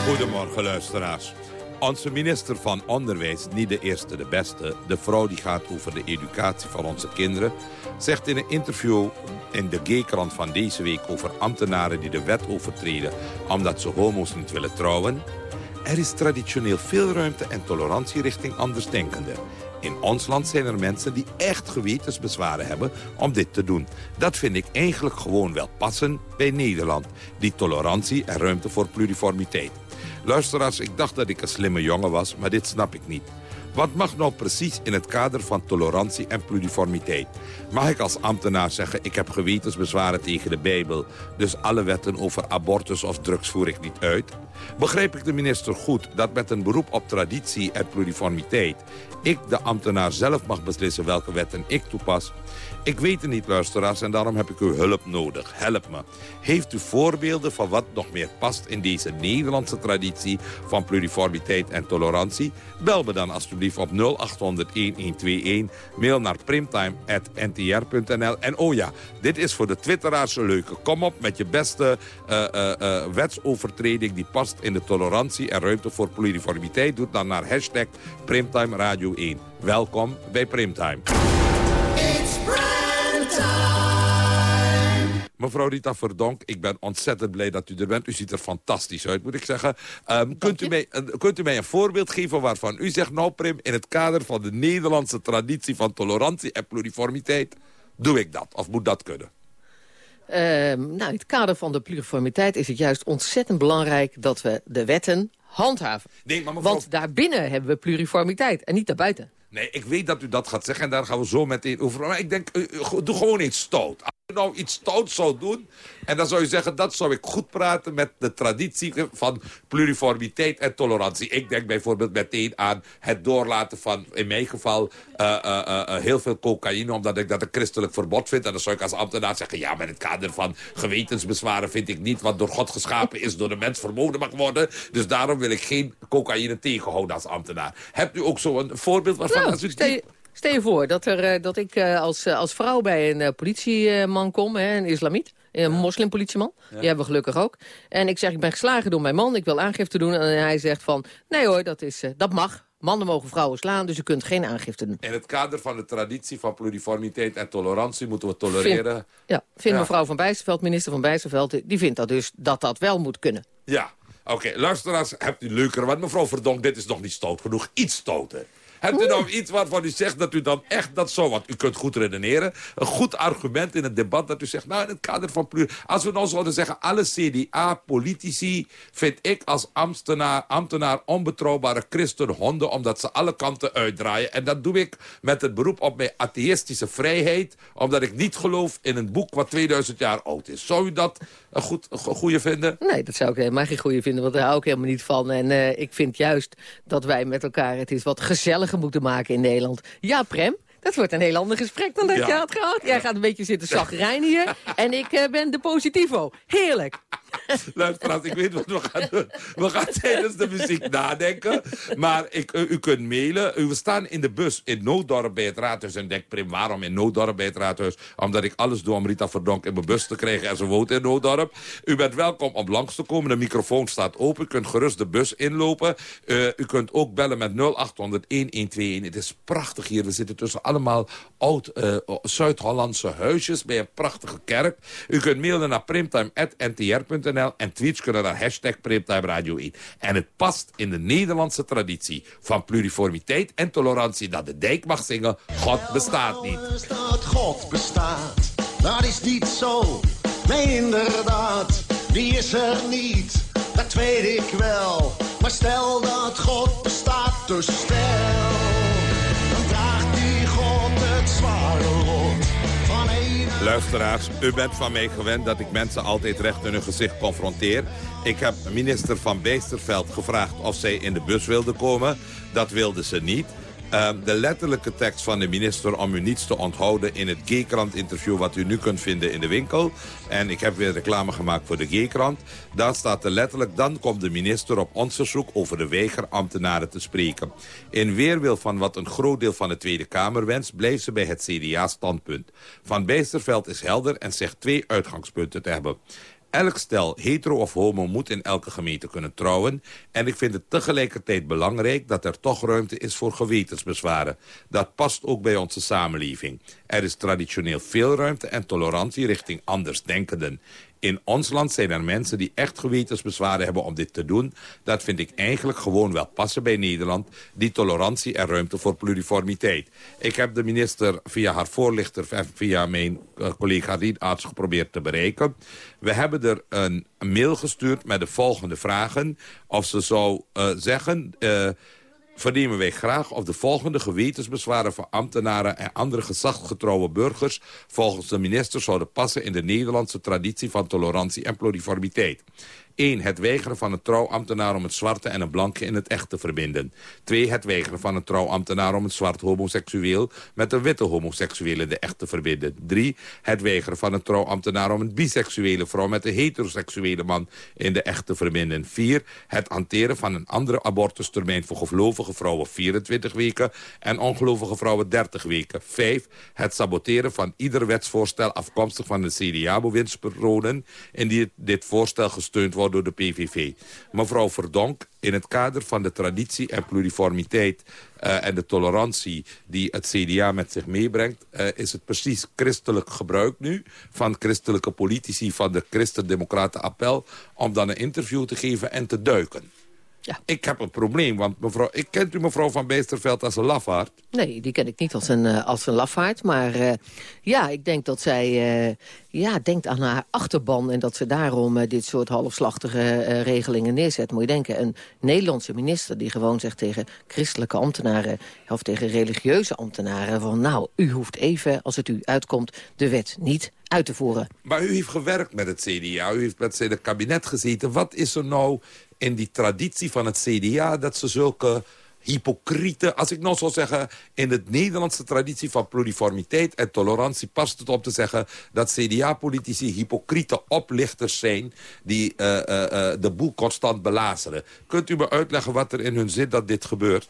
Goedemorgen luisteraars. Onze minister van Onderwijs, niet de eerste, de beste... de vrouw die gaat over de educatie van onze kinderen... zegt in een interview in de G-krant van deze week... over ambtenaren die de wet overtreden... omdat ze homo's niet willen trouwen... er is traditioneel veel ruimte en tolerantie richting andersdenkenden. In ons land zijn er mensen die echt gewetensbezwaren hebben om dit te doen. Dat vind ik eigenlijk gewoon wel passen bij Nederland. Die tolerantie en ruimte voor pluriformiteit. Luisteraars, ik dacht dat ik een slimme jongen was, maar dit snap ik niet. Wat mag nou precies in het kader van tolerantie en pluriformiteit? Mag ik als ambtenaar zeggen, ik heb gewetensbezwaren tegen de Bijbel... dus alle wetten over abortus of drugs voer ik niet uit? Begrijp ik de minister goed dat met een beroep op traditie en pluriformiteit... ik, de ambtenaar, zelf mag beslissen welke wetten ik toepas? Ik weet het niet, luisteraars, en daarom heb ik uw hulp nodig. Help me. Heeft u voorbeelden van wat nog meer past in deze Nederlandse traditie... van pluriformiteit en tolerantie? Bel me dan alsjeblieft op 0800-1121. Mail naar primtime.ntr.nl. En oh ja, dit is voor de twitteraars een leuke. Kom op met je beste uh, uh, uh, wetsovertreding... die past in de tolerantie en ruimte voor pluriformiteit. Doe dan naar hashtag Primtime Radio 1. Welkom bij Primtime. Mevrouw Rita Verdonk, ik ben ontzettend blij dat u er bent. U ziet er fantastisch uit, moet ik zeggen. Um, kunt, u mij, kunt u mij een voorbeeld geven waarvan u zegt... nou Prim, in het kader van de Nederlandse traditie van tolerantie en pluriformiteit... doe ik dat, of moet dat kunnen?
Uh, nou, in het kader van de pluriformiteit is het juist ontzettend belangrijk... dat we de wetten handhaven.
Nee, maar mevrouw...
Want daarbinnen hebben we pluriformiteit en niet daarbuiten.
Nee, ik weet dat u dat gaat zeggen en daar gaan we zo meteen over. Maar ik denk, doe gewoon iets stout nou iets stout zou doen... en dan zou je zeggen, dat zou ik goed praten met de traditie van pluriformiteit en tolerantie. Ik denk bijvoorbeeld meteen aan het doorlaten van, in mijn geval, uh, uh, uh, heel veel cocaïne... omdat ik dat een christelijk verbod vind. En dan zou ik als ambtenaar zeggen, ja, maar in het kader van gewetensbezwaren vind ik niet... wat door God geschapen is, door de mens verboden mag worden. Dus daarom wil ik geen cocaïne tegenhouden als ambtenaar. Hebt u ook zo'n voorbeeld waarvan...
Nou,
als u
Stel je voor dat, er, dat ik als, als vrouw bij een politieman kom, hè, een islamiet. Een moslimpolitieman. Die hebben we gelukkig ook. En ik zeg, ik ben geslagen door mijn man. Ik wil aangifte doen. En hij zegt van, nee hoor, dat, is, eh, dat mag. Mannen mogen vrouwen slaan, dus u kunt geen aangifte doen.
In het kader van de traditie van pluriformiteit en tolerantie moeten we tolereren.
Vind, ja, vindt mevrouw Van Bijsterveld, minister Van Bijsterveld... die vindt dat dus dat dat wel moet kunnen.
Ja, oké. luisteraars, hebt u leuker. Want mevrouw Verdonk, dit is nog niet stoot genoeg. Iets stoten. Hebt u nou iets waarvan u zegt dat u dan echt dat zo... want u kunt goed redeneren. Een goed argument in het debat dat u zegt... nou, in het kader van plur... Als we nou zouden zeggen... alle CDA-politici vind ik als ambtenaar, ambtenaar onbetrouwbare christenhonden... omdat ze alle kanten uitdraaien. En dat doe ik met het beroep op mijn atheïstische vrijheid... omdat ik niet geloof in een boek wat 2000 jaar oud is. Zou u dat een, goed, een goede vinden?
Nee, dat zou ik helemaal geen goede vinden, want daar hou ik helemaal niet van. En uh, ik vind juist dat wij met elkaar het is wat gezelliger moeten maken in Nederland. Ja, Prem? Dat wordt een heel ander gesprek dan dat ja. je had gehad. Jij gaat een beetje zitten zagrijnen hier. En ik uh, ben de positivo. Heerlijk.
Luisteraars, ik weet wat we gaan doen. We gaan tijdens de muziek nadenken. Maar ik, u, kunt mailen. We staan in de bus in Nooddorp bij het raadhuis. En denk, waarom in Nooddorp bij het raadhuis? Omdat ik alles doe om Rita Verdonk in mijn bus te krijgen. En ze woont in Nooddorp. U bent welkom om langs te komen. De microfoon staat open. U kunt gerust de bus inlopen. Uh, u kunt ook bellen met 0800-1121. Het is prachtig hier. We zitten tussen allemaal oud uh, Zuid-Hollandse huisjes bij een prachtige kerk. U kunt mailen naar primtime.ntr.nl en tweets kunnen naar hashtag Primtime Radio 1. En het past in de Nederlandse traditie van pluriformiteit en tolerantie... dat de dijk mag zingen, God bestaat niet.
Dat God bestaat, dat is niet zo. Nee, inderdaad, die is er niet. Dat weet ik wel. Maar stel dat God bestaat, dus stel...
Luisteraars, u bent van mij gewend dat ik mensen altijd recht in hun gezicht confronteer. Ik heb minister Van Bijsterveld gevraagd of zij in de bus wilde komen. Dat wilde ze niet. Uh, de letterlijke tekst van de minister om u niets te onthouden... in het G-krant interview wat u nu kunt vinden in de winkel. En ik heb weer reclame gemaakt voor de G-krant. Daar staat er letterlijk... dan komt de minister op ons verzoek over de weigerambtenaren te spreken. In weerwil van wat een groot deel van de Tweede Kamer wenst... blijft ze bij het CDA-standpunt. Van Bijsterveld is helder en zegt twee uitgangspunten te hebben. Elk stel, hetero of homo, moet in elke gemeente kunnen trouwen. En ik vind het tegelijkertijd belangrijk dat er toch ruimte is voor gewetensbezwaren. Dat past ook bij onze samenleving. Er is traditioneel veel ruimte en tolerantie richting andersdenkenden. In ons land zijn er mensen die echt gewetensbezwaren hebben om dit te doen. Dat vind ik eigenlijk gewoon wel passen bij Nederland. Die tolerantie en ruimte voor pluriformiteit. Ik heb de minister via haar voorlichter en via mijn uh, collega Riedarts geprobeerd te bereiken. We hebben er een mail gestuurd met de volgende vragen. Of ze zou uh, zeggen... Uh, vernemen wij graag of de volgende gewetensbezwaren van ambtenaren en andere gezagsgetrouwe burgers volgens de minister zouden passen in de Nederlandse traditie van tolerantie en pluriformiteit. 1. Het weigeren van een trouwambtenaar om het zwarte en een blanke in het echt te verbinden. 2. Het weigeren van een trouwambtenaar om het zwart homoseksueel met een witte homoseksueel in de echt te verbinden. 3. Het weigeren van een trouwambtenaar om een biseksuele vrouw met een heteroseksuele man in de echt te verbinden. 4. Het hanteren van een andere abortustermijn voor gelovige vrouwen 24 weken en ongelovige vrouwen 30 weken. 5. Het saboteren van ieder wetsvoorstel afkomstig van de CDA-bewindspersonen indien dit voorstel gesteund wordt door de PVV. Mevrouw Verdonk, in het kader van de traditie en pluriformiteit... Uh, en de tolerantie die het CDA met zich meebrengt... Uh, is het precies christelijk gebruik nu... van christelijke politici van de Christen-Democraten Appel... om dan een interview te geven en te duiken.
Ja.
Ik heb een probleem, want mevrouw, ik kent u mevrouw van Beesterveld als een lafaard?
Nee, die ken ik niet als een, uh, als een lafaard. Maar uh, ja, ik denk dat zij uh, ja, denkt aan haar achterban... en dat ze daarom dit soort halfslachtige regelingen neerzet. Moet je denken, een Nederlandse minister die gewoon zegt tegen christelijke ambtenaren... of tegen religieuze ambtenaren van... nou, u hoeft even, als het u uitkomt, de wet niet uit te voeren.
Maar u heeft gewerkt met het CDA, u heeft met het kabinet gezeten. Wat is er nou in die traditie van het CDA... dat ze zulke hypocriete... Als ik nou zou zeggen, in het Nederlandse traditie van pluriformiteit en tolerantie... past het om te zeggen dat CDA-politici hypocriete oplichters zijn... die uh, uh, de boel constant belazeren. Kunt u me uitleggen wat er in hun zit dat dit gebeurt?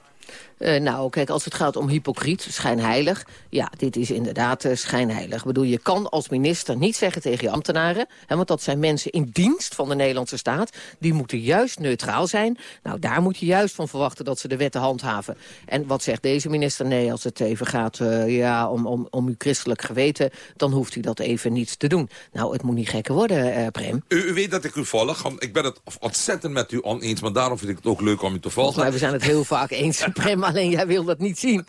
Uh, nou, kijk, als het gaat om hypocriet, schijnheilig... ja, dit is inderdaad uh, schijnheilig. Ik bedoel, je kan als minister niet zeggen tegen je ambtenaren... Hè, want dat zijn mensen in dienst van de Nederlandse staat... die moeten juist neutraal zijn. Nou, daar moet je juist van verwachten dat ze de wetten handhaven. En wat zegt deze minister? Nee, als het even gaat uh, ja, om, om, om uw christelijk geweten... dan hoeft u dat even niet te doen. Nou, het moet niet gekker worden, Prem.
U, u, weet dat ik u volg. Ik ben het ontzettend met u oneens... maar daarom vind ik het ook leuk om u te volgen.
Maar we zijn het heel vaak eens, Prem alleen jij wil dat niet zien.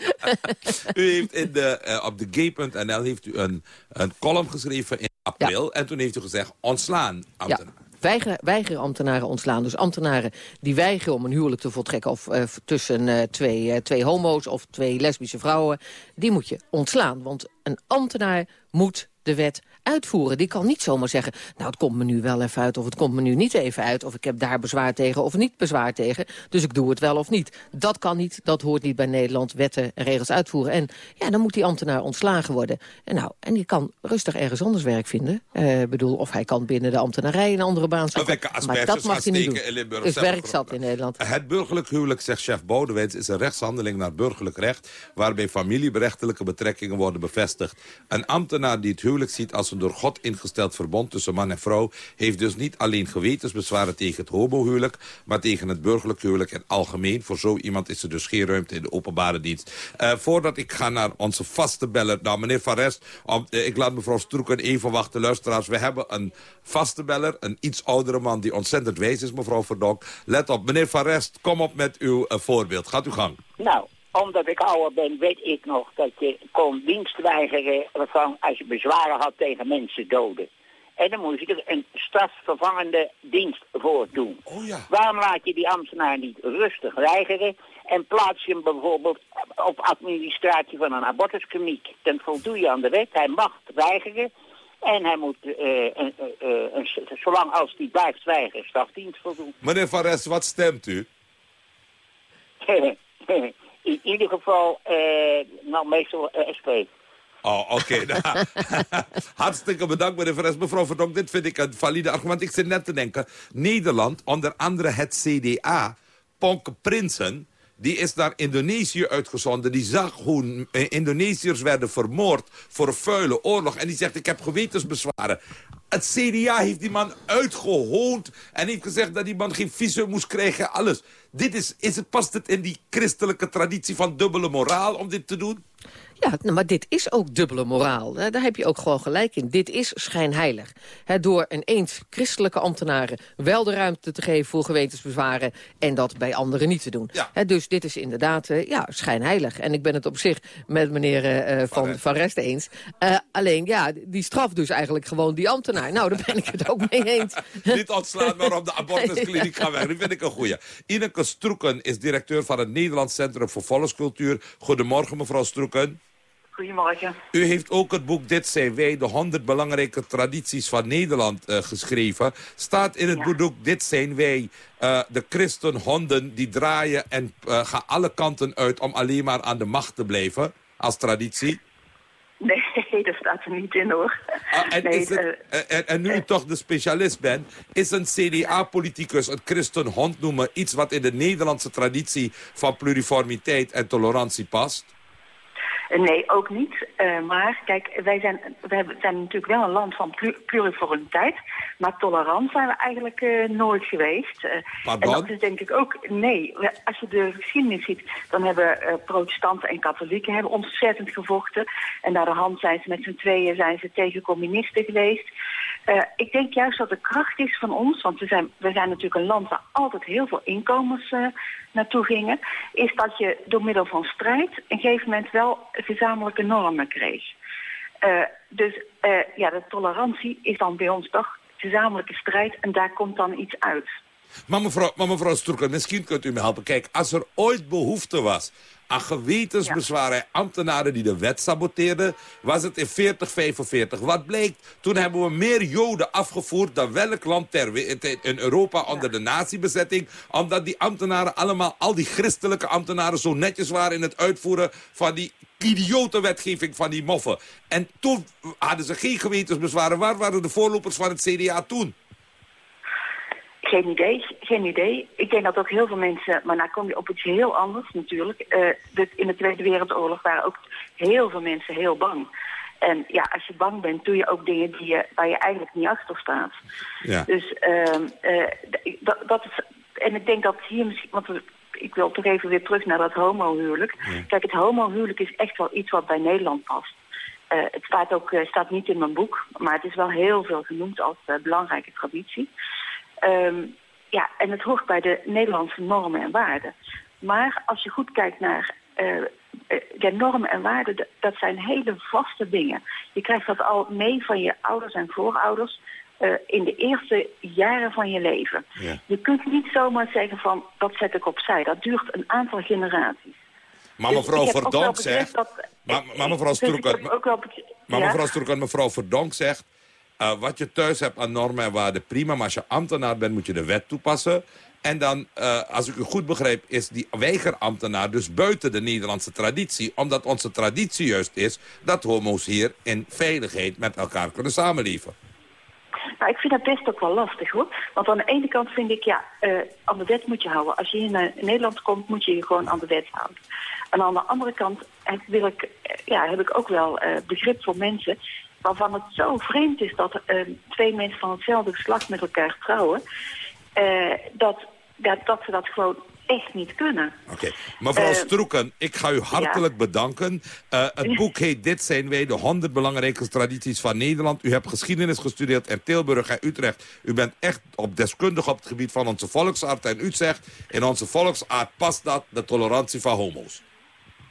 u heeft in de, uh, op de gay.nl heeft u een, een column geschreven in april. Ja. En toen heeft u gezegd, ontslaan ambtenaren.
Ja. Weigeren ambtenaren ontslaan. Dus ambtenaren die weigeren om een huwelijk te voltrekken... of uh, tussen uh, twee, twee homo's of twee lesbische vrouwen... die moet je ontslaan. Want een ambtenaar moet de wet uitvoeren. Die kan niet zomaar zeggen, nou het komt me nu wel even uit... of het komt me nu niet even uit, of ik heb daar bezwaar tegen of niet bezwaar tegen. Dus ik doe het wel of niet. Dat kan niet, dat hoort niet bij Nederland, wetten en regels uitvoeren. En ja, dan moet die ambtenaar ontslagen worden. En, nou, en die kan rustig ergens anders werk vinden. Uh, bedoel, of hij kan binnen de ambtenarij een andere baan zoeken. Maar dat mag hij niet doen. Dus werk zat in Nederland.
Het burgerlijk huwelijk, zegt chef Boudewijn, is een rechtshandeling naar burgerlijk recht... waarbij familieberechtelijke betrekkingen worden bevestigd. Een ambtenaar die het huwelijk ziet als een door God ingesteld verbond tussen man en vrouw... heeft dus niet alleen gewetensbezwaren tegen het homohuwelijk... maar tegen het burgerlijk huwelijk en algemeen. Voor zo iemand is er dus geen ruimte in de openbare dienst. Uh, voordat ik ga naar onze vaste beller, nou meneer Van Rest... Om, uh, ik laat mevrouw Stroeken even wachten, luisteraars. We hebben een vaste beller, een iets oudere man die ontzettend wijs is, mevrouw Verdonk. Let op, meneer Van Rest, kom op met uw uh, voorbeeld. Gaat uw gang.
Nou, omdat ik ouder ben, weet ik nog dat je kon dienst weigeren van als je bezwaren had tegen mensen doden. En dan moest je er een strafvervangende dienst voor doen.
Oh ja.
Waarom laat je die ambtenaar niet rustig weigeren en plaats je hem bijvoorbeeld op administratie van een abortuskliniek? Dan voldoe je aan de wet, hij mag weigeren en hij moet, uh, uh, uh, zolang als hij blijft weigeren, strafdienst voldoen.
Meneer Van Rest, wat stemt u?
in ieder geval, uh, nou meestal uh, SP.
Oh, oké. Nou, hartstikke bedankt, meneer Veres. Mevrouw Verdonk, dit vind ik een valide argument. Ik zit net te denken, Nederland, onder andere het CDA, Ponke Prinsen... Die is naar Indonesië uitgezonden. Die zag hoe Indonesiërs werden vermoord voor een vuile oorlog. En die zegt, ik heb gewetensbezwaren. Het CDA heeft die man uitgehoond en heeft gezegd dat die man geen visum moest krijgen. Alles. Dit is, is het, past het in die christelijke traditie van dubbele moraal om dit te doen?
Ja, nou, maar dit is ook dubbele moraal. Daar heb je ook gewoon gelijk in. Dit is schijnheilig. door ineens christelijke ambtenaren wel de ruimte te geven voor gewetensbezwaren... en dat bij anderen niet te doen. Ja. dus dit is inderdaad uh, ja, schijnheilig. En ik ben het op zich met meneer uh, van, van Rest eens. Uh, alleen, ja, die straft dus eigenlijk gewoon die ambtenaar. Nou, daar ben ik het ook mee eens.
niet ontslaan, maar op de abortuskliniek gaan weg. Die vind ik een goeie. Ineke Stroeken is directeur van het Nederlands Centrum voor Volkscultuur. Goedemorgen, mevrouw Stroeken.
Goedemorgen.
U heeft ook het boek Dit zijn wij, de 100 belangrijke tradities van Nederland uh, geschreven. Staat in het ja. boek Dit zijn wij, uh, de christenhonden die draaien en uh, gaan alle kanten uit om alleen maar aan de macht te blijven als traditie?
Nee, dat staat er niet in hoor.
Ah, en,
nee,
het, en, en, nu u toch de specialist bent, is een CDA-politicus het christenhond noemen iets wat in de Nederlandse traditie van pluriformiteit en tolerantie past?
Nee, ook niet. Uh, maar kijk, wij zijn, wij zijn natuurlijk wel een land van pluriformiteit. Maar tolerant zijn we eigenlijk uh, nooit geweest. Uh, en dat is denk ik ook... Nee, als je de geschiedenis ziet... dan hebben protestanten en katholieken hebben ontzettend gevochten. En naar de hand zijn ze met z'n tweeën zijn ze tegen communisten geweest. Uh, ik denk juist dat de kracht is van ons, want we zijn, we zijn natuurlijk een land waar altijd heel veel inkomens uh, naartoe gingen, is dat je door middel van strijd een gegeven moment wel gezamenlijke normen kreeg. Uh, dus ja, de tolerantie is dan bij ons toch gezamenlijke strijd en daar komt dan iets uit.
Maar mevrouw, maar mevrouw misschien kunt u me helpen. Kijk, als er ooit behoefte was aan gewetensbezwaren. Ambtenaren die de wet saboteerden, was het in 40, 45. Wat bleek? Toen hebben we meer Joden afgevoerd dan welk land ter in Europa onder de nazi-bezetting. Omdat die ambtenaren allemaal, al die christelijke ambtenaren zo netjes waren in het uitvoeren van die idiote wetgeving van die moffen. En toen hadden ze geen gewetensbezwaren. Waar waren de voorlopers van het CDA toen?
Geen idee, geen idee. Ik denk dat ook heel veel mensen, maar nou kom je op iets heel anders natuurlijk. Uh, in de Tweede Wereldoorlog waren ook heel veel mensen heel bang. En ja, als je bang bent, doe je ook dingen die je, waar je eigenlijk niet achter staat. Ja. Dus uh, uh, dat, dat is, en ik denk dat hier misschien, want ik wil toch even weer terug naar dat homohuwelijk. Kijk, het homohuwelijk is echt wel iets wat bij Nederland past. Uh, het staat ook staat niet in mijn boek, maar het is wel heel veel genoemd als belangrijke traditie. Um, ja, en het hoort bij de Nederlandse normen en waarden. Maar als je goed kijkt naar uh, de normen en waarden, dat zijn hele vaste dingen. Je krijgt dat al mee van je ouders en voorouders uh, in de eerste jaren van je leven. Ja. Je kunt niet zomaar zeggen van, dat zet ik opzij. Dat duurt een aantal generaties.
Maar dus mevrouw dus Verdonk zegt... Dat, maar, maar mevrouw Stroeken... Maar mevrouw Stroeken, mevrouw Verdonk zegt... Uh, wat je thuis hebt aan normen en waarden, prima. Maar als je ambtenaar bent, moet je de wet toepassen. En dan, uh, als ik u goed begrijp, is die weigerambtenaar dus buiten de Nederlandse traditie. Omdat onze traditie juist is dat homo's hier in veiligheid met elkaar kunnen samenleven.
Nou, ik vind dat best ook wel lastig hoor. Want aan de ene kant vind ik, ja, uh, aan de wet moet je houden. Als je hier naar Nederland komt, moet je je gewoon aan de wet houden. En aan de andere kant heb, wil ik, ja, heb ik ook wel begrip voor mensen waarvan het zo vreemd is dat uh, twee mensen van hetzelfde geslacht met elkaar trouwen, uh, dat, dat, dat ze dat gewoon echt niet kunnen.
Oké. Mevrouw uh, Stroeken, ik ga u hartelijk ja. bedanken. Uh, het boek heet Dit zijn wij, de 100 belangrijke tradities van Nederland. U hebt geschiedenis gestudeerd in Tilburg en Utrecht. U bent echt op deskundig op het gebied van onze volksaard. En u zegt, in onze volksaard past dat, de tolerantie van homo's.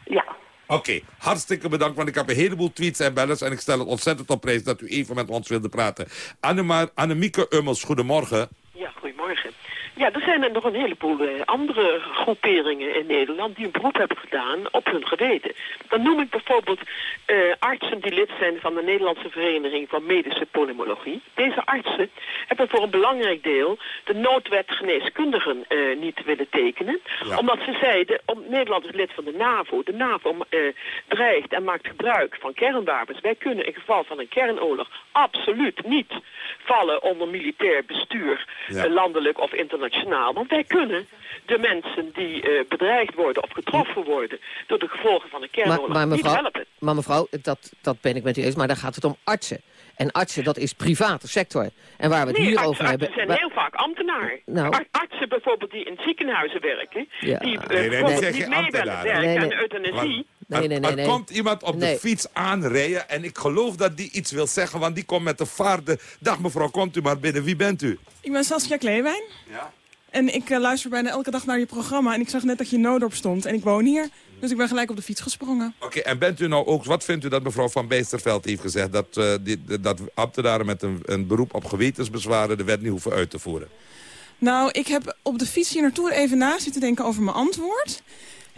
Ja.
Oké, hartstikke bedankt, want ik heb een heleboel tweets en bellers... en ik stel het ontzettend op prijs dat u even met ons wilde praten. Annemieke Ummels, goedemorgen.
Ja, er zijn er nog een heleboel uh, andere groeperingen in Nederland die een beroep hebben gedaan op hun geweten. Dan noem ik bijvoorbeeld uh, artsen die lid zijn van de Nederlandse Vereniging van Medische Polymologie. Deze artsen hebben voor een belangrijk deel de noodwet geneeskundigen uh, niet willen tekenen. Ja. Omdat ze zeiden, om, Nederland is lid van de NAVO. De NAVO dreigt en maakt gebruik van kernwapens. Wij kunnen in geval van een kernoorlog absoluut niet vallen onder militair bestuur, ja. landelijk of internationaal. Want wij kunnen de mensen die uh, bedreigd worden of getroffen worden... door de gevolgen van een kernoorlog maar, maar mevrouw, niet helpen.
Maar mevrouw, dat, dat ben ik met u eens, maar dan gaat het om artsen. En artsen, dat is private sector. En waar we het
nee,
hier
artsen,
over hebben...
zijn heel vaak ambtenaar. Nou, artsen bijvoorbeeld die in ziekenhuizen werken... Ja. die uh, nee, nee, nee, niet mee willen werken nee, nee. aan de euthanasie...
Nee, nee, nee, er, komt iemand op de fiets aanrijden en ik geloof dat die iets wil zeggen, want die komt met de vaarde. Dag mevrouw, komt u maar binnen. Wie bent u?
Ik ben Saskia Kleewijn. Ja. En ik uh, luister bijna elke dag naar je programma en ik zag net dat je in Noodorp stond. En ik woon hier, dus ik ben gelijk op de fiets gesprongen.
Oké, en bent u nou ook, wat vindt u dat mevrouw Van Beesterveld heeft gezegd? Dat, uh, die, dat ambtenaren met een, een beroep op gewetensbezwaren de wet niet hoeven uit te voeren?
Nou, ik heb op de fiets hier naartoe even na zitten denken over mijn antwoord.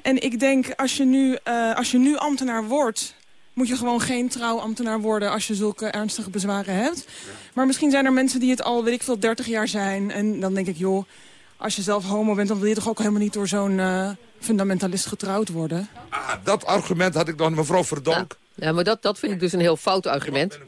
En ik denk, als je nu, uh, als je nu ambtenaar wordt moet je gewoon geen trouwambtenaar worden als je zulke ernstige bezwaren hebt. Ja. Maar misschien zijn er mensen die het al, weet ik veel, 30 jaar zijn. En dan denk ik, joh, als je zelf homo bent, dan wil je toch ook helemaal niet door zo'n uh, fundamentalist getrouwd worden?
Ah, dat argument had ik dan mevrouw Verdonk.
Ja, ja maar dat, dat vind ik dus een heel fout argument.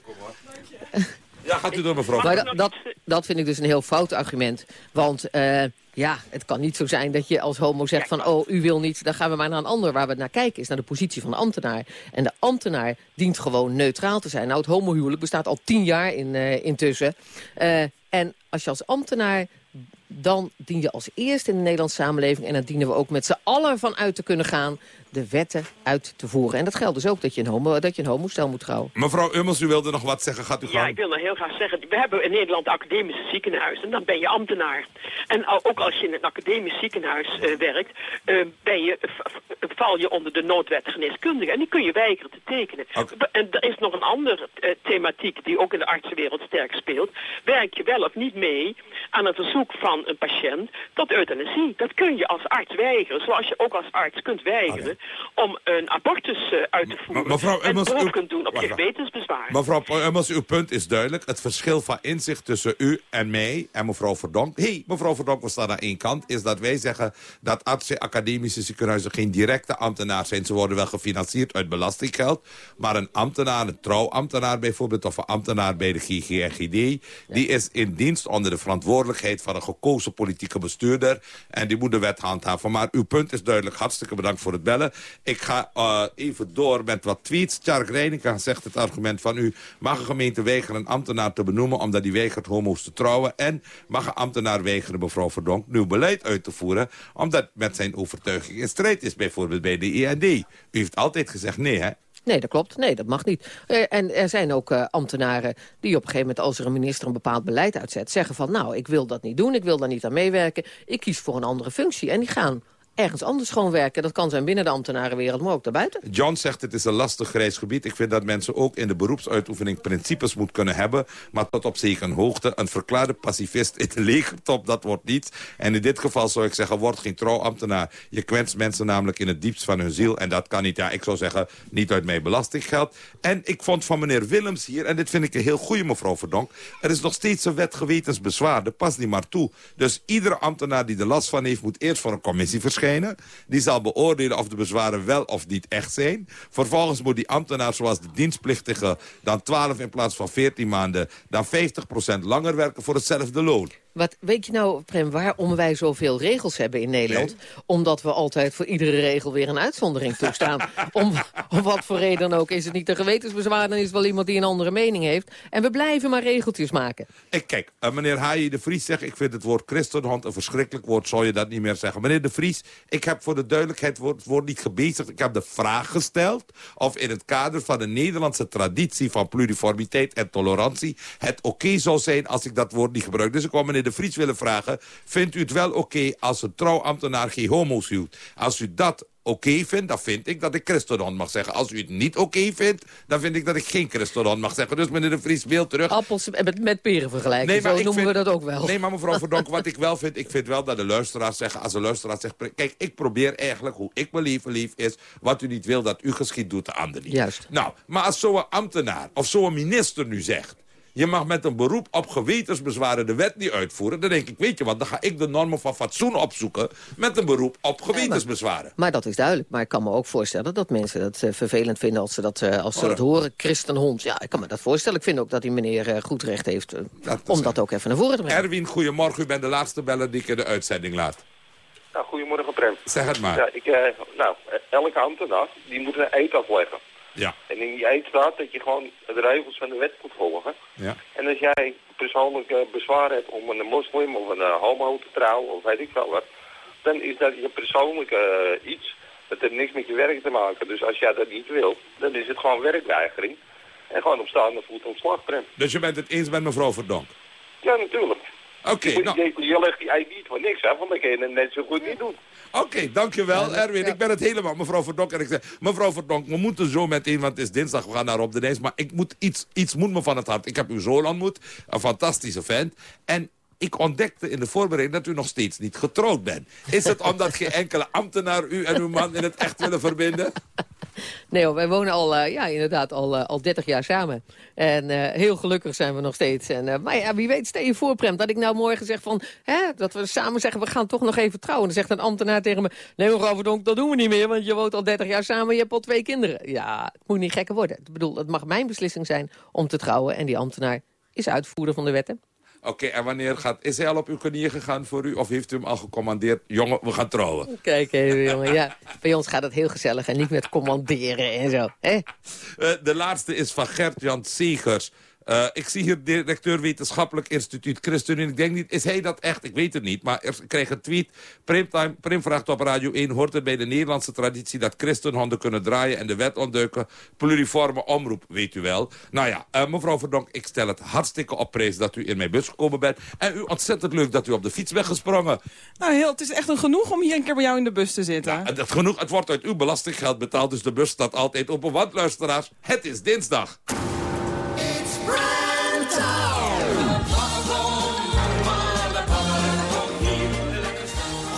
Ja, gaat u door mevrouw.
Maar dat, dat, dat vind ik dus een heel fout argument. Want uh, ja, het kan niet zo zijn dat je als homo zegt van... oh, u wil niet, dan gaan we maar naar een ander. Waar we naar kijken is naar de positie van de ambtenaar. En de ambtenaar dient gewoon neutraal te zijn. Nou, het homohuwelijk bestaat al tien jaar in, uh, intussen. Uh, en als je als ambtenaar dan dien je als eerste in de Nederlandse samenleving... en dan dienen we ook met z'n allen van uit te kunnen gaan de wetten uit te voeren. En dat geldt dus ook dat je een, homo, dat je een homostel moet trouwen.
Mevrouw Ummels, u wilde nog wat zeggen. Gaat u gaan?
Ja, ik wil nog heel graag zeggen. We hebben in Nederland academische ziekenhuizen. En dan ben je ambtenaar. En ook als je in een academisch ziekenhuis uh, werkt... Uh, ben je, val je onder de noodwet geneeskundige. En die kun je weigeren te tekenen. Okay. En er is nog een andere uh, thematiek die ook in de artsenwereld sterk speelt. Werk je wel of niet mee aan een verzoek van een patiënt tot euthanasie. Dat kun je als arts weigeren, zoals je ook als arts kunt weigeren om een abortus uh, uit te voeren.
mevrouw
en
Emmels,
beroep
u-
kunt doen op je gewetensbezwaar.
Mevrouw Emmels, uw punt is duidelijk. Het verschil van inzicht tussen u en mij en mevrouw Verdonk... Hé, hey, mevrouw Verdonk, we staan aan één kant... is dat wij zeggen dat artsen, academische ziekenhuizen... geen directe ambtenaar zijn. Ze worden wel gefinancierd uit belastinggeld. Maar een ambtenaar, een trouwambtenaar bijvoorbeeld... of een ambtenaar bij de GGNGD... die is in dienst onder de verantwoordelijkheid... van een gekozen politieke bestuurder. En die moet de wet handhaven. Maar uw punt is duidelijk. Hartstikke bedankt voor het bellen. Ik ga eh, even door met wat tweets. Tjark Reininga zegt het argument van u... mag een gemeente weigeren een ambtenaar te benoemen... omdat die weigert homo's te trouwen... en mag een ambtenaar weigeren, mevrouw Verdonk... nieuw beleid uit te voeren... omdat met zijn overtuiging in strijd is... bijvoorbeeld bij de IND. U heeft altijd gezegd nee, hè?
Nee, dat klopt. Nee, dat mag niet. Eh, en er zijn ook eh, ambtenaren die op een gegeven moment... als er een minister een bepaald beleid uitzet... zeggen van, nou, ik wil dat niet doen, ik wil daar niet aan meewerken. Ik kies voor een andere functie. En die gaan ergens anders gewoon werken. Dat kan zijn binnen de ambtenarenwereld, maar ook daarbuiten.
John zegt het is een lastig grijs gebied. Ik vind dat mensen ook in de beroepsuitoefening principes moeten kunnen hebben. Maar tot op zekere hoogte. Een verklaarde pacifist in de legertop, dat wordt niet. En in dit geval zou ik zeggen, word geen trouwambtenaar. Je kwetst mensen namelijk in het diepst van hun ziel. En dat kan niet, ja, ik zou zeggen, niet uit mijn belastinggeld. En ik vond van meneer Willems hier, en dit vind ik een heel goede mevrouw Verdonk... er is nog steeds een wet gewetensbezwaar. Dat past niet maar toe. Dus iedere ambtenaar die er last van heeft, moet eerst voor een commissie verschijnen. Die zal beoordelen of de bezwaren wel of niet echt zijn. Vervolgens moet die ambtenaar, zoals de dienstplichtige... dan 12 in plaats van 14 maanden... dan 50% langer werken voor hetzelfde loon.
Wat, weet je nou, Prem, waarom wij zoveel regels hebben in Nederland? Omdat we altijd voor iedere regel weer een uitzondering toestaan. om, om wat voor reden dan ook. Is het niet een gewetensbezwaar, dan is het wel iemand die een andere mening heeft. En we blijven maar regeltjes maken.
Ik, kijk, uh, meneer Haaien de Vries zegt... ik vind het woord christenhond een verschrikkelijk woord, zou je dat niet meer zeggen. Meneer de Vries, ik heb voor de duidelijkheid het woord, niet gebezigd. Ik heb de vraag gesteld of in het kader van de Nederlandse traditie... van pluriformiteit en tolerantie het oké zou zijn als ik dat woord niet gebruik. Dus ik wou meneer de Vries willen vragen... vindt u het wel oké als een trouwambtenaar geen homo's huwt? Als u dat oké vindt, dan vind ik dat ik christendom mag zeggen. Als u het niet oké vindt, dan vind ik dat ik geen christendom mag zeggen. Dus meneer de Vries, wil terug.
Appels met, met peren vergelijken, zo
ik
noemen
vind-
we dat ook wel.
Nee, maar mevrouw Verdonk, wat ik wel vind... ik vind wel dat de luisteraars zeggen... als de luisteraar zegt... kijk, ik probeer eigenlijk hoe ik mijn leven lief is... wat u niet wil dat u geschiet, doet de ander niet.
Juist.
Nou, maar als zo'n ambtenaar of zo'n minister nu zegt... je mag met een beroep op gewetensbezwaren de wet niet uitvoeren... dan denk ik, weet je wat, dan ga ik de normen van fatsoen opzoeken... met een beroep op gewetensbezwaren.
Maar dat is duidelijk. Maar ik kan me ook voorstellen dat mensen het eh, vervelend vinden als ze dat, eh, als ze
Oh,
dat horen. Christenhond, ja, ik kan me dat voorstellen. Ik vind ook dat die meneer eh, goed recht heeft om dat ook even naar voren te brengen.
Erwin, goedemorgen. U bent de laatste beller die ik in de uitzending laat.
Nou, goedemorgen, Prem.
Zeg het maar.
Ja, ik, eh, nou, elke ambtenaar die moet een eet afleggen.
Ja.
En in die eet staat dat je gewoon de regels van de wet moet volgen.
Ja.
En als jij persoonlijk eh, bezwaar hebt om een moslim of een eh, homo te trouwen of weet ik wel wat, dan is dat je persoonlijke eh, iets. Dat heeft niks met je werk te maken. Dus als jij dat niet wil, dan is het gewoon werkweigering. En gewoon op staande voet ontslag, Prem.
Dus je bent het eens met mevrouw Verdonk?
Ja, natuurlijk.
Oké,
je,
nou-
je, je legt die eet niet voor niks af, want dan kun je het net zo goed niet doen.
Oké, dankjewel Erwin. Ik ben het helemaal, mevrouw Verdonk. En ik zeg, mevrouw Verdonk, we moeten zo meteen, want het is dinsdag, we gaan naar op de Nijs. Maar ik moet iets, iets moet me van het hart. Ik heb uw zoon ontmoet, een fantastische vent. En ik ontdekte in de voorbereiding dat u nog steeds niet getrouwd bent. Is het omdat geen enkele ambtenaar u en uw man in het echt willen verbinden?
Nee hoor, wij wonen al, eh, ja, inderdaad al, eh, al 30 jaar samen. En eh, heel gelukkig zijn we nog steeds. En, maar ja, wie weet, stel je voor, Prem, dat ik nou morgen zeg van... Dat we samen zeggen, we gaan toch nog even trouwen. Dan zegt een ambtenaar tegen me... Nee, mevrouw Verdonk, dat doen we niet meer, want je woont al 30 jaar samen... je hebt al twee kinderen. Ja, het moet niet gekker worden. Ik bedoel, het mag mijn beslissing zijn om te trouwen. En die ambtenaar is uitvoerder van de wetten.
Oké, en wanneer gaat... Is hij al op uw knieën gegaan voor u? Of heeft u hem al gecommandeerd? Jongen, we gaan trouwen.
Kijk even, jongen. Ja, bij ons gaat het heel gezellig en niet met commanderen en zo. Hè?
Eh, de laatste is van Gert-Jan Segers. Eh, ik zie hier directeur wetenschappelijk instituut ChristenUnie. Ik denk niet, is hij dat echt? Ik weet het niet. Maar ik kreeg een tweet. Primtime, Prim vraagt op Radio 1. Hoort het bij de Nederlandse traditie dat christenhonden kunnen draaien en de wet ontduiken? Pluriforme omroep, weet u wel. Nou ja, eh, mevrouw Verdonk, ik stel het hartstikke op prijs dat u in mijn bus gekomen bent. En u ontzettend leuk dat u op de fiets bent gesprongen.
Nou, heel, het is echt een genoeg om hier een keer bij jou in de bus te zitten.
En dat genoeg, het wordt uit uw belastinggeld betaald, dus de bus staat altijd open. Want luisteraars, het is dinsdag.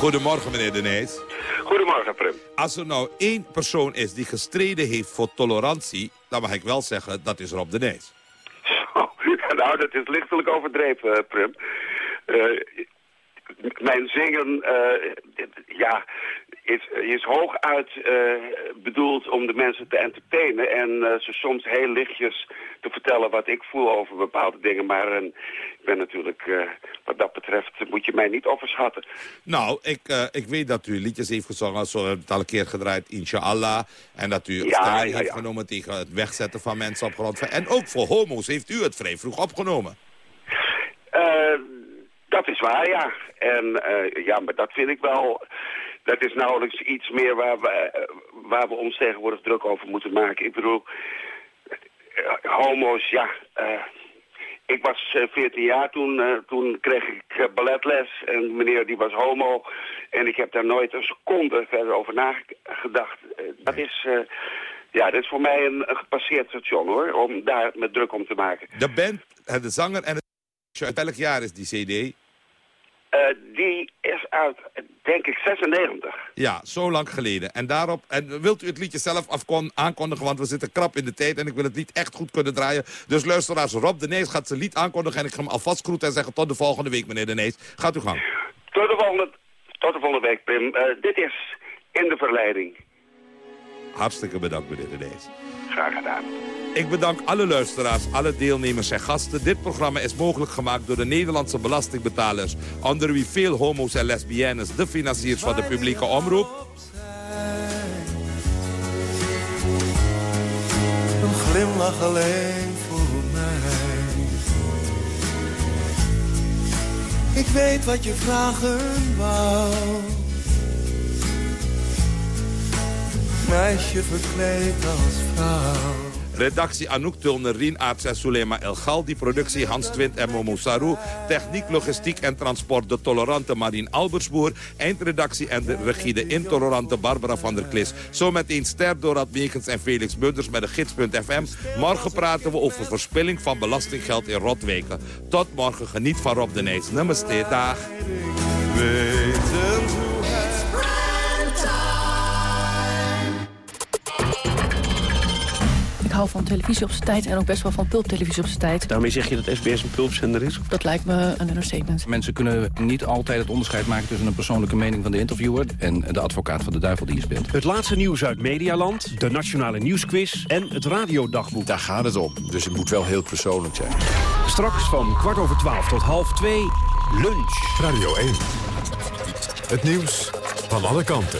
Goedemorgen, meneer De Nijs.
Goedemorgen, Prim.
Als er nou één persoon is die gestreden heeft voor tolerantie... dan mag ik wel zeggen, dat is Rob De Nijs.
nou, dat is lichtelijk overdreven, eh, Prim. Uh, mijn zingen, uh, ja, is, is hooguit uh, bedoeld om de mensen te entertainen... en uh, ze soms heel lichtjes te vertellen wat ik voel over bepaalde dingen. Maar ik ben natuurlijk, wat dat betreft, moet je mij niet overschatten.
Nou, ik, ik weet dat u liedjes heeft gezongen, zo hebben het al een keer gedraaid, Inshallah. En dat u
ja,
stelling
ja,
heeft
ja.
genomen tegen het wegzetten van mensen op grond van... En ook voor homo's heeft u het vrij vroeg opgenomen.
dat is waar, ja. En ja, maar dat vind ik wel dat is nauwelijks iets meer waar we, waar we ons tegenwoordig druk over moeten maken. Ik bedoel, homo's, ja. Uh, ik was uh, 14 jaar toen, toen kreeg ik balletles en meneer die was homo. En ik heb daar nooit een seconde verder over nagedacht. dat is... Ja, dat is voor mij een, een, gepasseerd station, hoor, om daar met druk om te maken.
De band, de zanger en het... Uit welk jaar is die cd?
Uh, die is uit, denk ik, 96.
Ja, zo lang geleden. En daarop, en wilt u het liedje zelf afkon, aankondigen, want we zitten krap in de tijd en ik wil het lied echt goed kunnen draaien. Dus luisteraars, Rob de Nees gaat zijn lied aankondigen en ik ga hem alvast groeten en zeggen tot de volgende week, meneer de Nees. Gaat u gang.
Tot de volgende, tot de volgende week, Pim. Uh, dit is In de Verleiding.
Hartstikke bedankt, meneer de Nees.
Graag gedaan.
Ik bedank alle luisteraars, alle deelnemers en gasten. Dit programma is mogelijk gemaakt door de Nederlandse belastingbetalers... onder wie veel homo's en lesbiennes, de financiers van de publieke omroep.
Een glimlach alleen voor mij. Ik weet wat je vragen wou. Meisje verkleed als vrouw.
Redactie Anouk Tulner, Rien Aarts en Sulema El Galdi. Productie Hans Twint en Momo Sarou. Techniek, logistiek en transport de tolerante Marien Albersboer. Eindredactie en de regie de intolerante Barbara van der Klis. Zometeen Ster Dorad Megens en Felix Munders met de gids.fm. Morgen praten we over verspilling van belastinggeld in Rotweken. Tot morgen, geniet van Rob de Nijs. Namaste, dag.
Ik hou van televisie op zijn tijd en ook best wel van pulptelevisie op zijn tijd.
Daarmee zeg je dat SBS een pulpzender is?
Dat lijkt me een understatement.
Mensen kunnen niet altijd het onderscheid maken tussen een persoonlijke mening van de interviewer en de advocaat van de duivel die je speelt.
Het laatste nieuws uit Medialand, de Nationale Nieuwsquiz en het Radiodagboek.
Daar gaat het om, dus het moet wel heel persoonlijk zijn.
Straks van kwart over twaalf tot half twee, lunch.
Radio 1. Het nieuws van alle kanten.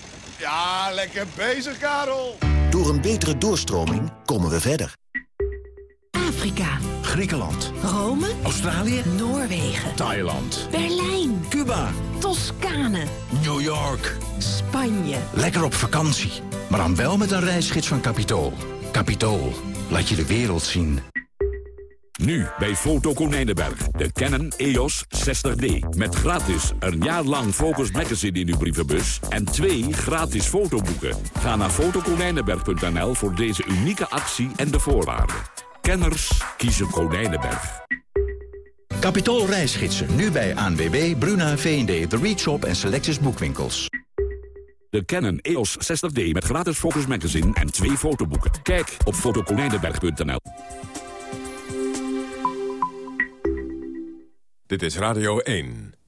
Ja, lekker bezig, Karel.
Door een betere doorstroming komen we verder.
Afrika.
Griekenland.
Rome.
Australië.
Noorwegen.
Thailand.
Berlijn.
Cuba.
Toscane.
New York.
Spanje.
Lekker op vakantie. Maar dan wel met een reisgids van Capitool. Capitool. Laat je de wereld zien.
Nu bij Foto Konijnenberg. De Canon EOS 60D. Met gratis een jaar lang Focus Magazine in uw brievenbus. En twee gratis fotoboeken. Ga naar fotokonijnenberg.nl voor deze unieke actie en de voorwaarden. Kenners kiezen Konijnenberg.
Capitool reisgidsen. Nu bij ANWB, Bruna, V&D, The Reach Shop en Selectus Boekwinkels.
De Canon EOS 60D met gratis Focus Magazine en twee fotoboeken. Kijk op fotokonijnenberg.nl.
Dit is Radio 1.